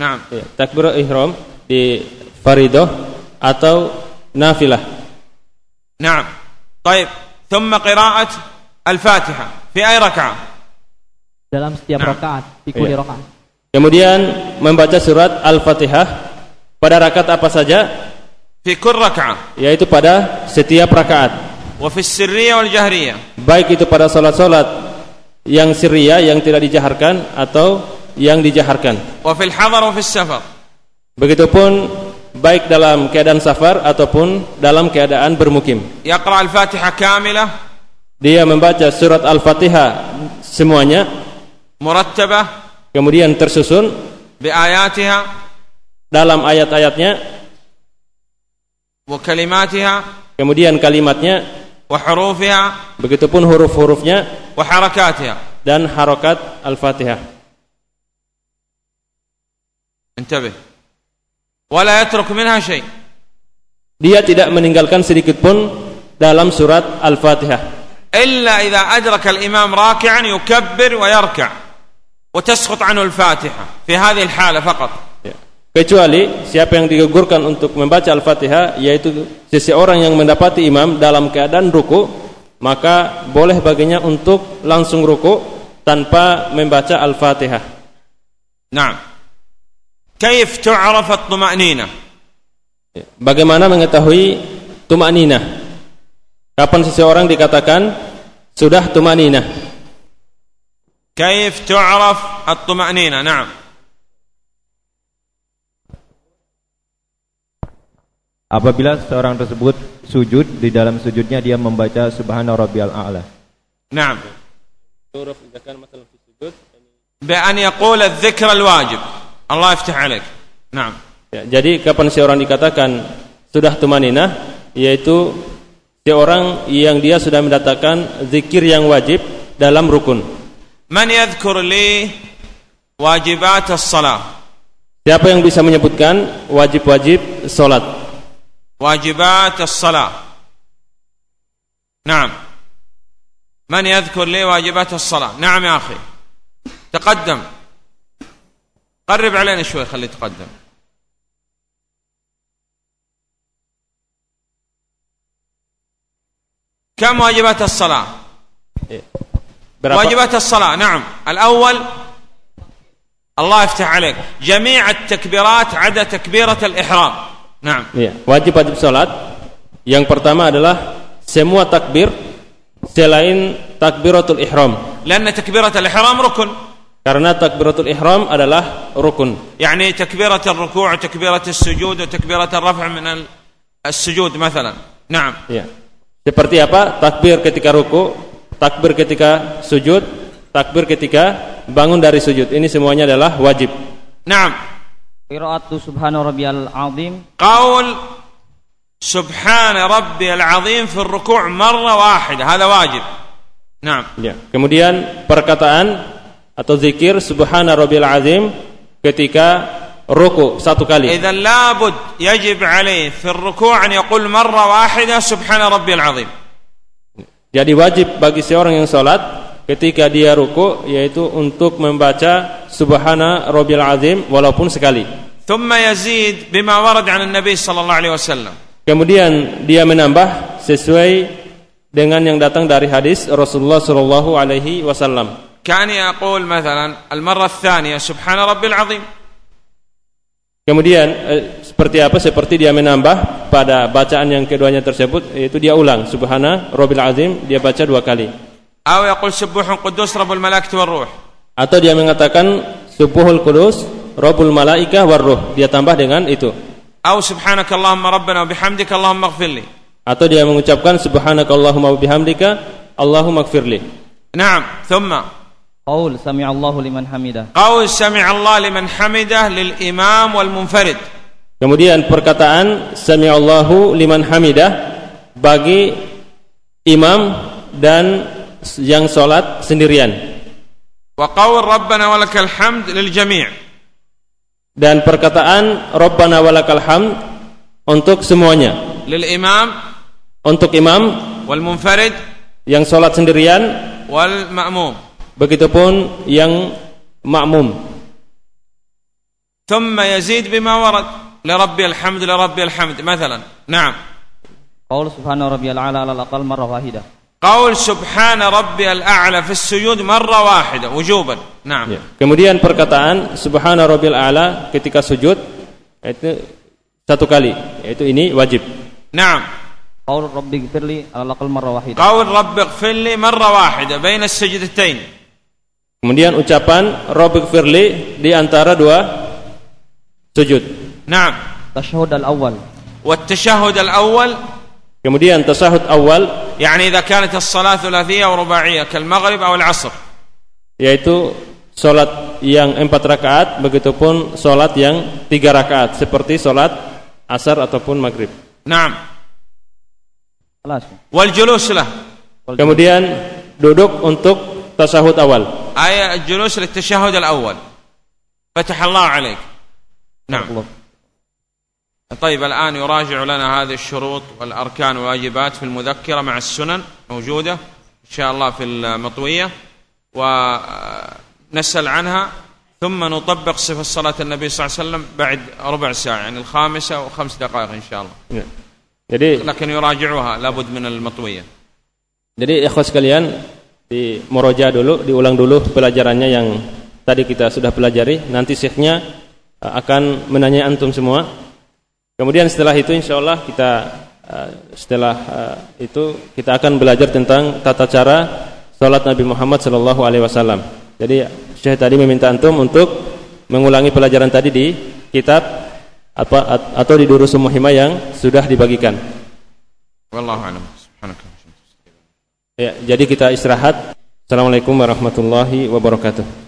[SPEAKER 3] نعم. تكبيرة الإحرام في فريضة أو نافلة
[SPEAKER 1] نعم. طيب. ثم قراءة الفاتحة في أي ركعة؟
[SPEAKER 6] Dalam setiap
[SPEAKER 1] نعم.
[SPEAKER 6] rakaat di
[SPEAKER 3] kuli
[SPEAKER 6] rakaat.
[SPEAKER 3] Kemudian membaca surat Al-Fatihah. Pada rakaat apa saja?
[SPEAKER 1] fi kull rak'ah.
[SPEAKER 3] Yaitu pada setiap rakaat.
[SPEAKER 1] Wa fi sirriyah wal jahriyah.
[SPEAKER 3] Baik itu pada salat-salat yang sirriyah yang tidak dijaharkan atau yang dijaharkan.
[SPEAKER 1] Wa fil hadar wa fis safar.
[SPEAKER 3] Begitupun baik dalam keadaan safar ataupun dalam keadaan bermukim.
[SPEAKER 1] Yaqra al-fatihah kamilah.
[SPEAKER 3] Dia membaca surat al-fatihah semuanya
[SPEAKER 1] murattabah
[SPEAKER 3] kemudian tersusun
[SPEAKER 1] bi ayatiha.
[SPEAKER 3] dalam ayat-ayatnya
[SPEAKER 1] وكلماتها
[SPEAKER 3] kemudian kalimatnya,
[SPEAKER 1] وحروفها
[SPEAKER 3] begitupun huruf-hurufnya
[SPEAKER 1] وحركاتها
[SPEAKER 3] dan harokat Al-Fatihah.
[SPEAKER 1] انتبه ولا يترك منها شيء
[SPEAKER 3] Dia tidak meninggalkan sedikit pun dalam surat Al-Fatihah.
[SPEAKER 1] إلا إذا أدرك الإمام راكعا يكبر ويركع وتسقط عنه الفاتحة في هذه الحالة فقط.
[SPEAKER 3] kecuali siapa yang digugurkan untuk membaca Al-Fatihah yaitu seseorang yang mendapati imam dalam keadaan ruku maka boleh baginya untuk langsung ruku tanpa membaca Al-Fatihah.
[SPEAKER 1] Naam. Kaif tu'raf
[SPEAKER 3] at-tuma'ninah? Bagaimana mengetahui tuma'ninah? Kapan seseorang dikatakan sudah tuma'ninah?
[SPEAKER 1] Kaif tu'raf at-tuma'ninah? Naam.
[SPEAKER 8] Apabila seorang tersebut sujud di dalam sujudnya dia membaca subhana rabbiyal a'la.
[SPEAKER 1] نعم بأن يقول الذكر الواجب الله يفتح عليك نعم
[SPEAKER 3] Ya, jadi kapan seorang dikatakan sudah tumanina yaitu seorang yang dia sudah mendatangkan zikir yang wajib dalam rukun.
[SPEAKER 1] من يذكر لي واجبات الصلاة
[SPEAKER 3] Siapa yang bisa menyebutkan wajib-wajib salat?
[SPEAKER 1] واجبات الصلاة. نعم. من يذكر لي واجبات الصلاة؟ نعم يا أخي. تقدم. قرب علينا شوي خليه يتقدم. كم واجبات الصلاة? واجبات الصلاة نعم. الأول الله يفتح عليك. جميع التكبيرات عدا تكبيرة الإحرام. Nah,
[SPEAKER 3] ya, wajib-wajib salat yang pertama adalah semua takbir selain takbiratul ihram.
[SPEAKER 1] Karena takbiratul ihram rukun.
[SPEAKER 3] Karena takbiratul ihram adalah rukun.
[SPEAKER 1] Yani takbiratul ruku' takbiratul sujud takbiratul raf' min sujud, misalnya. Naam.
[SPEAKER 3] Ya. Seperti apa? Takbir ketika ruku, takbir ketika sujud, takbir ketika bangun dari sujud. Ini semuanya adalah wajib.
[SPEAKER 1] Naam.
[SPEAKER 9] Qiraatu subhana rabbiyal azim.
[SPEAKER 1] قول سبحان ربي العظيم في الركوع مرة واحدة هذا واجب نعم
[SPEAKER 3] Ya. Kemudian perkataan atau zikir subhana rabbil azim ketika ruku satu kali.
[SPEAKER 1] إذا لابد يجب عليه في الركوع أن يقول مرة واحدة سبحان ربي العظيم
[SPEAKER 3] Jadi wajib bagi seorang yang salat ketika dia ruku yaitu untuk membaca subhana rabbil azim walaupun sekali.
[SPEAKER 1] ثم يزيد بما ورد عن النبي صلى الله عليه وسلم
[SPEAKER 3] Kemudian dia menambah sesuai dengan yang datang dari hadis Rasulullah sallallahu alaihi wasallam.
[SPEAKER 1] كان يقول مثلا المرة الثانية سبحان ربي العظيم
[SPEAKER 3] Kemudian eh, seperti apa? Seperti dia menambah pada bacaan yang keduanya tersebut yaitu dia ulang subhana rabbil azim dia baca dua kali.
[SPEAKER 1] Atau yaqul subuhun rabbul malaikati.
[SPEAKER 3] Atau dia mengatakan subuhul qudus rabbul malaikah warruh. Dia tambah dengan itu.
[SPEAKER 1] Atau subhanakallahumma rabbana wa bihamdika allahumma ighfirli.
[SPEAKER 3] Atau dia mengucapkan subhanakallahumma wa bihamdika allahumma ighfirli.
[SPEAKER 1] Naam, thumma
[SPEAKER 9] Qaul sami'a Allahu liman hamidah.
[SPEAKER 1] Qaul sami'a liman hamidah lil imam wal munfarid.
[SPEAKER 3] Kemudian perkataan sami'a Allahu liman hamidah bagi imam dan yang salat sendirian.
[SPEAKER 1] وقول ربنا ولك الحمد للجميع
[SPEAKER 3] Dan perkataan Rabbana walakal hamd untuk semuanya.
[SPEAKER 1] للإمام
[SPEAKER 3] Untuk imam
[SPEAKER 1] والمنفرد
[SPEAKER 3] yang salat sendirian,
[SPEAKER 1] والمأموم
[SPEAKER 3] begitupun yang makmum.
[SPEAKER 1] ثم يزيد بما ورد لربي الحمد لربي الحمد مثلا نعم
[SPEAKER 9] Qaul subhana rabbiyal a'la alal aqal marrah wahidah.
[SPEAKER 1] Qaul subhana rabbiyal a'la fi sujud marra wahida wujuban. Naam.
[SPEAKER 3] Ya. Kemudian perkataan subhana rabbil a'la ketika sujud itu satu kali yaitu ini wajib.
[SPEAKER 1] Naam.
[SPEAKER 9] Qaul rabbi ighfirli al-aqal marra
[SPEAKER 1] wahida. Qaul rabbi ighfirli marra wahida baina as-sajdatain.
[SPEAKER 3] Kemudian ucapan rabbi ighfirli di antara dua sujud.
[SPEAKER 1] Naam.
[SPEAKER 9] Tashahud al-awwal.
[SPEAKER 1] Wa at-tashahhud al-awwal.
[SPEAKER 3] Kemudian tasyahud awal
[SPEAKER 1] يعني إذا كانت الصلاة ثلاثية أو رباعية كالمغرب أو العصر
[SPEAKER 3] yaitu solat yang empat rakaat, begitupun solat yang tiga rakaat seperti solat asar ataupun maghrib.
[SPEAKER 1] نعم
[SPEAKER 9] Kelas.
[SPEAKER 1] والجلوس له
[SPEAKER 3] Kemudian duduk untuk tasahud awal.
[SPEAKER 1] أي الجلوس للتشهد الأول فتح الله عليك نعم طيب الآن يراجع لنا هذه الشروط والأركان والواجبات في المذكرة مع السنن موجودة إن شاء الله في المطوية ونسأل عنها ثم نطبق صفة صلاة النبي صلى الله عليه وسلم بعد ربع ساعة يعني الخامسة وخمس دقائق إن شاء الله.
[SPEAKER 3] Jadi
[SPEAKER 1] لكن يراجعوها لابد من المطوية
[SPEAKER 3] jadi ikhwas sekalian di Moroja dulu, diulang dulu pelajarannya yang tadi kita sudah pelajari. Nanti syekhnya uh, akan menanya antum semua. Kemudian setelah itu insya Allah kita eh, setelah eh, itu kita akan belajar tentang tata cara sholat Nabi Muhammad Shallallahu Alaihi Wasallam. Jadi Syekh tadi meminta antum untuk mengulangi pelajaran tadi di kitab apa atau di Durusul Muhimah yang sudah dibagikan.
[SPEAKER 1] Wallahu a'lam.
[SPEAKER 3] Ya, jadi kita istirahat. Assalamualaikum warahmatullahi wabarakatuh.